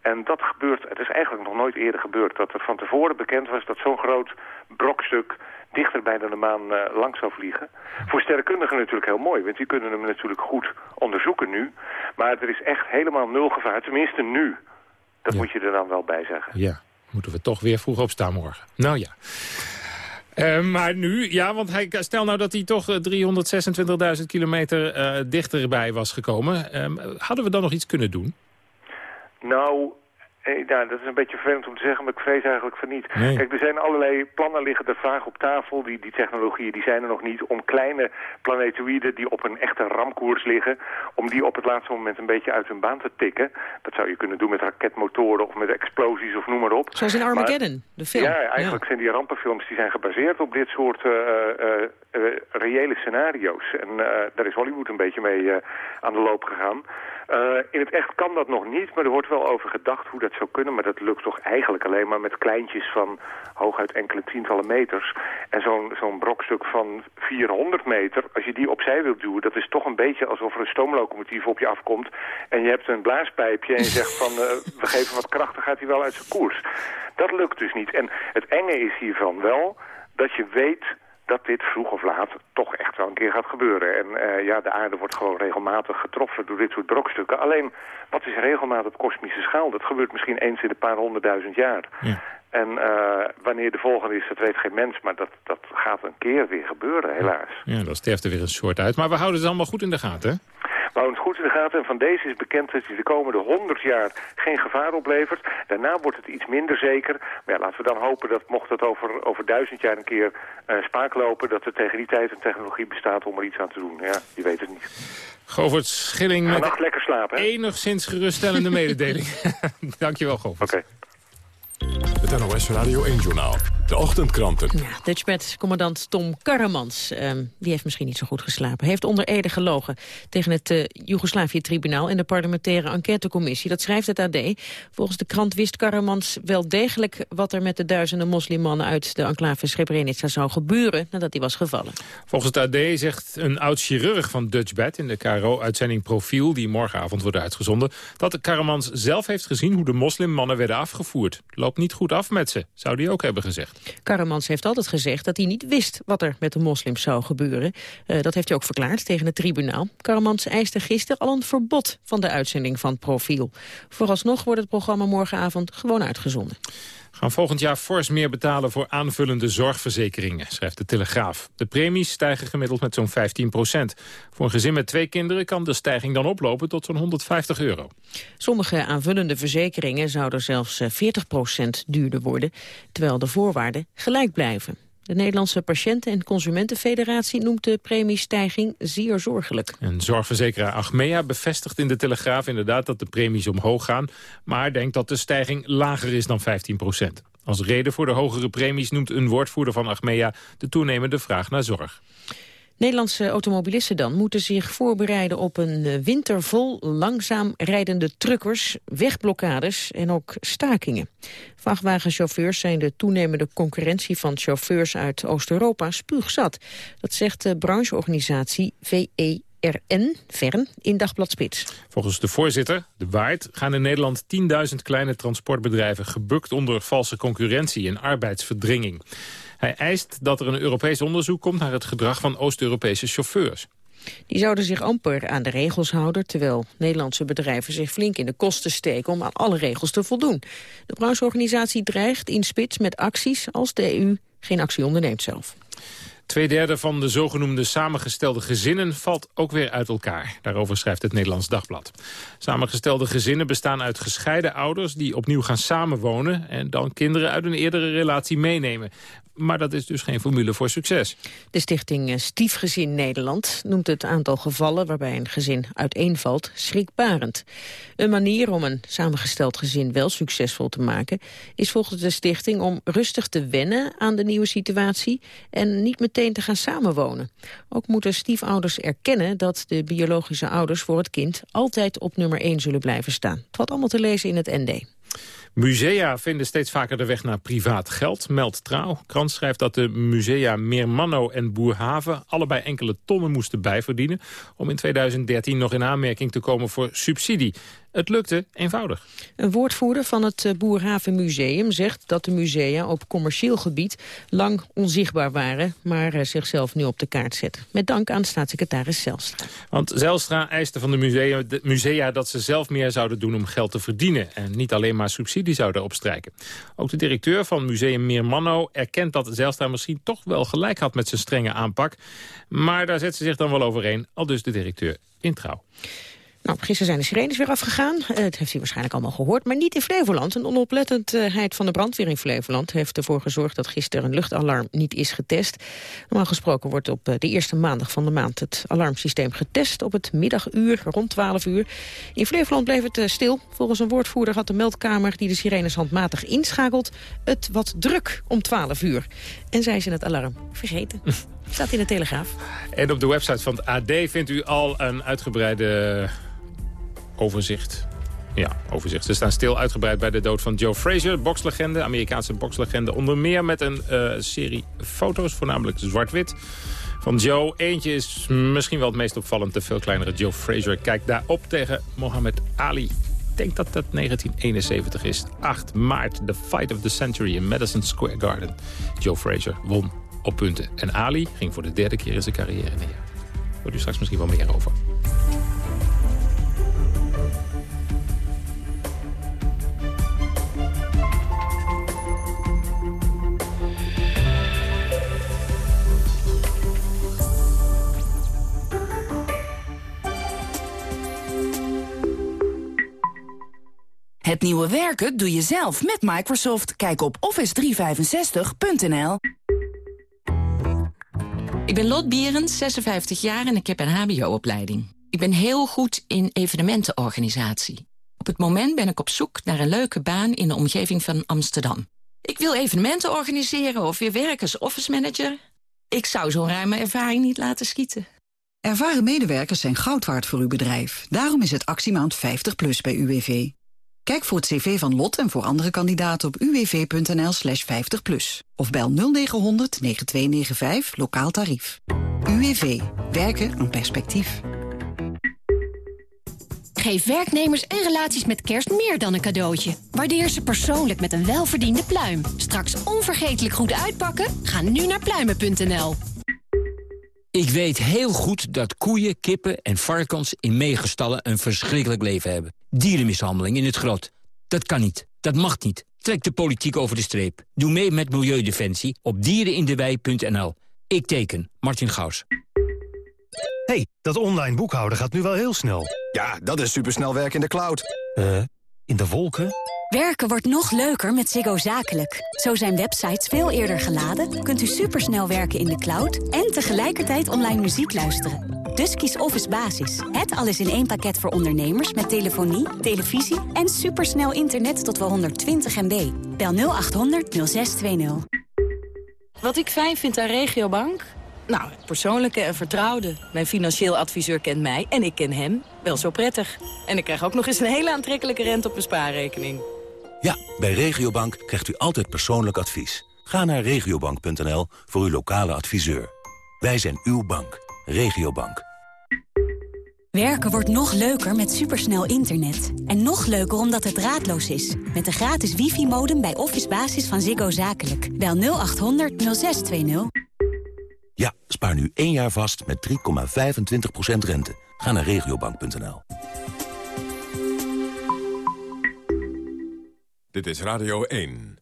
S48: En dat gebeurt, het is eigenlijk nog nooit eerder gebeurd, dat er van tevoren bekend was dat zo'n groot brokstuk dichterbij dan de maan eh, langs zou vliegen. Voor sterrenkundigen natuurlijk heel mooi, want die kunnen hem natuurlijk goed onderzoeken nu. Maar er is echt helemaal nul gevaar, tenminste nu. Dat moet je er dan wel bij zeggen.
S3: Ja, moeten we toch weer vroeg opstaan morgen. Nou ja. Eh, maar nu, ja, want hij, stel nou dat hij toch eh, 326.000 kilometer eh, dichterbij was gekomen. Ehm, hadden we dan nog iets kunnen doen?
S48: Nou, eh, nou, dat is een beetje vervelend om te zeggen, maar ik vrees eigenlijk van niet.
S3: Nee.
S48: Kijk, er zijn allerlei plannen liggen de vraag op tafel. Die, die technologieën die zijn er nog niet. Om kleine planetoïden die op een echte ramkoers liggen... om die op het laatste moment een beetje uit hun baan te tikken. Dat zou je kunnen doen met raketmotoren of met explosies of noem maar op.
S4: Zoals in
S48: Maar-
S4: Armageddon, de film.
S48: Ja, eigenlijk zijn die rampenfilms die zijn gebaseerd op dit soort eh, eh, eh, reële scenario's. En eh, daar is Hollywood een beetje mee eh, aan de loop gegaan. Eh, in het echt kan dat nog niet, maar er wordt wel over gedacht hoe dat zou kunnen. Maar dat lukt toch eigenlijk alleen maar met kleintjes van hooguit enkele tientallen meters. En zo'n zo'n brokstuk van 400 meter, als je die opzij wilt duwen... dat is toch een beetje alsof er een stoomlocomotief op je afkomt... en je hebt een blaaspijpje en je zegt van... eh, we geven wat kracht, dan gaat hij wel uit zijn koers. Dat lukt dus niet. En het enge is hiervan wel dat je weet dat dit vroeg of laat toch echt wel een keer gaat gebeuren. En eh, ja, de aarde wordt gewoon regelmatig getroffen door dit soort brokstukken. Alleen, wat is regelmatig op kosmische schaal? Dat gebeurt misschien eens in een paar honderdduizend jaar. En eh, wanneer de volgende is, dat weet geen mens. Maar dat, dat gaat een keer weer gebeuren, helaas.
S3: Ja, dan sterft er weer een soort uit. Maar we houden het allemaal goed in de gaten, hè?
S48: We houden het goed in de gaten en van deze is bekend dat hij de komende 100 jaar geen gevaar oplevert. Daarna wordt het iets minder zeker. Maar ja, laten we dan hopen dat mocht het over, over duizend jaar een keer eh, spaak lopen... dat er tegen die tijd een technologie bestaat om er iets aan te doen. Ja, je weet het niet.
S3: Govert Schilling met
S48: lekker slapen, hè?
S3: enigszins geruststellende mededeling. Dankjewel, Govert.
S48: Oké.
S2: Het NOS Radio 1-journaal. De ochtendkranten.
S4: Dutchbed-commandant Tom Karremans, ehm, die heeft misschien niet zo goed geslapen... heeft onder Ede gelogen tegen het uh, Joegoslavië-tribunaal... en de parlementaire enquêtecommissie. Dat schrijft het AD. Volgens de krant wist Karremans wel degelijk... wat er met de duizenden moslimmannen uit de enclave Srebrenica zou gebeuren... nadat hij was gevallen.
S3: Volgens het AD zegt een oud-chirurg van Dutchbed... in de KRO-uitzending Profiel, die morgenavond wordt uitgezonden... dat de Karremans zelf heeft gezien hoe de moslimmannen werden afgevoerd. Loopt niet goed af met ze, zou die ook hebben gezegd.
S4: Karremans heeft altijd gezegd dat hij niet wist wat er met de moslims zou gebeuren. Uh, dat heeft hij ook verklaard tegen het tribunaal. Karremans eiste gisteren al een verbod van de uitzending van Profiel. Vooralsnog wordt het programma morgenavond gewoon uitgezonden
S3: gaan volgend jaar fors meer betalen voor aanvullende zorgverzekeringen, schrijft de Telegraaf. De premies stijgen gemiddeld met zo'n 15 procent. Voor een gezin met twee kinderen kan de stijging dan oplopen tot zo'n 150 euro.
S4: Sommige aanvullende verzekeringen zouden zelfs 40 procent duurder worden, terwijl de voorwaarden gelijk blijven. De Nederlandse Patiënten- en Consumentenfederatie noemt de premiestijging zeer zorgelijk.
S3: En zorgverzekeraar Achmea bevestigt in de Telegraaf inderdaad dat de premies omhoog gaan, maar denkt dat de stijging lager is dan 15 procent. Als reden voor de hogere premies noemt een woordvoerder van Achmea de toenemende vraag naar zorg.
S4: Nederlandse automobilisten dan moeten zich voorbereiden op een eh, winter vol langzaam rijdende truckers, wegblokkades en ook stakingen. Vrachtwagenchauffeurs zijn de toenemende concurrentie van chauffeurs uit Oost-Europa spuugzat. Dat zegt de brancheorganisatie VERN, Vern, in Dagblad Spits.
S3: Volgens de voorzitter, de Waard, gaan in Nederland 10.000 kleine transportbedrijven gebukt onder valse concurrentie en arbeidsverdringing. Hij eist dat er een Europees onderzoek komt naar het gedrag van Oost-Europese chauffeurs.
S4: Die zouden zich amper aan de regels houden... terwijl Nederlandse bedrijven zich flink in de kosten steken... om aan alle regels te voldoen. De brancheorganisatie dreigt in spits met acties... als de EU geen actie onderneemt zelf.
S3: Tweederde van de zogenoemde samengestelde gezinnen valt ook weer uit elkaar. Daarover schrijft het Nederlands Dagblad. Samengestelde gezinnen bestaan uit gescheiden ouders die opnieuw gaan samenwonen... en dan kinderen uit een eerdere relatie meenemen. Maar dat is dus geen formule voor succes.
S4: De stichting eh, Stiefgezin Nederland noemt het aantal gevallen waarbij een gezin uiteenvalt schrikbarend. Een manier om een samengesteld gezin wel succesvol te maken is volgens de stichting om rustig te wennen aan de nieuwe situatie en niet meteen te gaan samenwonen. Ook moeten stiefouders erkennen dat de biologische ouders voor het kind altijd op nummer 1 zullen blijven staan. Het valt allemaal te lezen in het ND.
S3: Musea vinden steeds vaker de weg naar privaat geld, meldt Trouw. Krant schrijft dat de musea Meermanno en Boerhaven... allebei enkele tonnen moesten bijverdienen... om in 2013 nog in aanmerking te komen voor subsidie. Het lukte eenvoudig.
S4: Een woordvoerder van het eh, Boerhaven Museum zegt dat de musea op commercieel gebied lang onzichtbaar waren, maar eh, zichzelf nu op de kaart zetten. Met dank aan staatssecretaris Zelstra.
S3: Want Zelstra eiste van de musea, de musea dat ze zelf meer zouden doen om geld te verdienen en niet alleen maar subsidie zouden opstrijken. Ook de directeur van Museum Meermanno erkent dat Zelstra misschien toch wel gelijk had met zijn strenge aanpak, maar daar zet ze zich dan wel overheen, al dus de directeur in trouw.
S4: Nou, gisteren zijn de sirenes weer afgegaan. Uh, het heeft u waarschijnlijk allemaal gehoord. Maar niet in Flevoland. Een onoplettendheid van de brandweer in Flevoland... heeft ervoor gezorgd dat gisteren een luchtalarm niet is getest. Normaal gesproken wordt op eh, de eerste maandag van de maand... het alarmsysteem getest op het middaguur, rond 12 uur. In Flevoland bleef het uh, stil. Volgens een woordvoerder had de meldkamer die de sirenes handmatig inschakelt... het wat druk om 12 uur. En zij zijn het alarm vergeten. Staat in de Telegraaf.
S3: En op de website van het AD vindt u al een uitgebreide overzicht. Ja, overzicht. Ze staan stil uitgebreid bij de dood van Joe Frazier, bokslegende, Amerikaanse bokslegende. Onder meer met een uh, serie foto's, voornamelijk zwart-wit. Van Joe. Eentje is misschien wel het meest opvallend. De veel kleinere Joe Frazier kijkt daarop tegen Mohammed Ali. Ik denk dat dat 1971 is. 8 maart, the fight of the century in Madison Square Garden. Joe Frazier won op punten. En Ali ging voor de derde keer in zijn carrière neer. Hoort u straks misschien wel meer over.
S49: Het nieuwe werken doe je zelf met Microsoft. Kijk op office365.nl.
S50: Ik ben Lot Bierens, 56 jaar en ik heb een hbo-opleiding. Ik ben heel goed in evenementenorganisatie. Op het moment ben ik op zoek naar een leuke baan in de omgeving van Amsterdam. Ik wil evenementen organiseren of weer werken als office manager. Ik zou zo'n ruime ervaring niet laten schieten.
S51: Ervaren medewerkers zijn goud waard voor uw bedrijf. Daarom is het actiemaand 50 plus bij UWV. Kijk voor het cv van Lot en voor andere kandidaten op uwv.nl slash 50 plus. Of bel 0900 9295 lokaal tarief. UWV. Werken aan perspectief.
S52: Geef werknemers en relaties met kerst meer dan een cadeautje. Waardeer ze persoonlijk met een welverdiende pluim. Straks onvergetelijk goed uitpakken? Ga nu naar pluimen.nl.
S53: Ik weet heel goed dat koeien, kippen en varkens in meegestallen een verschrikkelijk leven hebben. Dierenmishandeling in het grot. Dat kan niet. Dat mag niet. Trek de politiek over de streep. Doe mee met Milieudefensie op dierenindewei.nl. Ik teken. Martin Gaus.
S54: hey, dat online boekhouden gaat nu wel heel snel.
S55: Ja, dat is supersnel werk in de cloud.
S54: Uh,
S55: In de wolken?
S56: Werken wordt nog leuker met Ziggo Zakelijk. Zo zijn websites veel eerder geladen, kunt u supersnel werken in de cloud... en tegelijkertijd online muziek luisteren. Dus kies Office Basis. Het alles in één pakket voor ondernemers met telefonie, televisie... en supersnel internet tot wel 120 MB. Bel 0800 0620.
S39: Wat ik fijn vind aan Regiobank? Nou, het persoonlijke en vertrouwde. Mijn financieel adviseur kent mij en ik ken hem wel zo prettig. En ik krijg ook nog eens een hele aantrekkelijke rente op mijn spaarrekening.
S51: Ja, bij Regiobank krijgt u altijd persoonlijk advies. Ga naar regiobank.nl voor uw lokale adviseur. Wij zijn uw bank. Regiobank.
S56: Werken wordt nog leuker met supersnel internet. En nog leuker omdat het draadloos is. Met de gratis wifi-modem bij Office Basis van Ziggo Zakelijk. Bel 0800 0620.
S51: Ja, spaar nu één jaar vast met 3,25% rente. Ga naar regiobank.nl.
S2: Dit is Radio 1.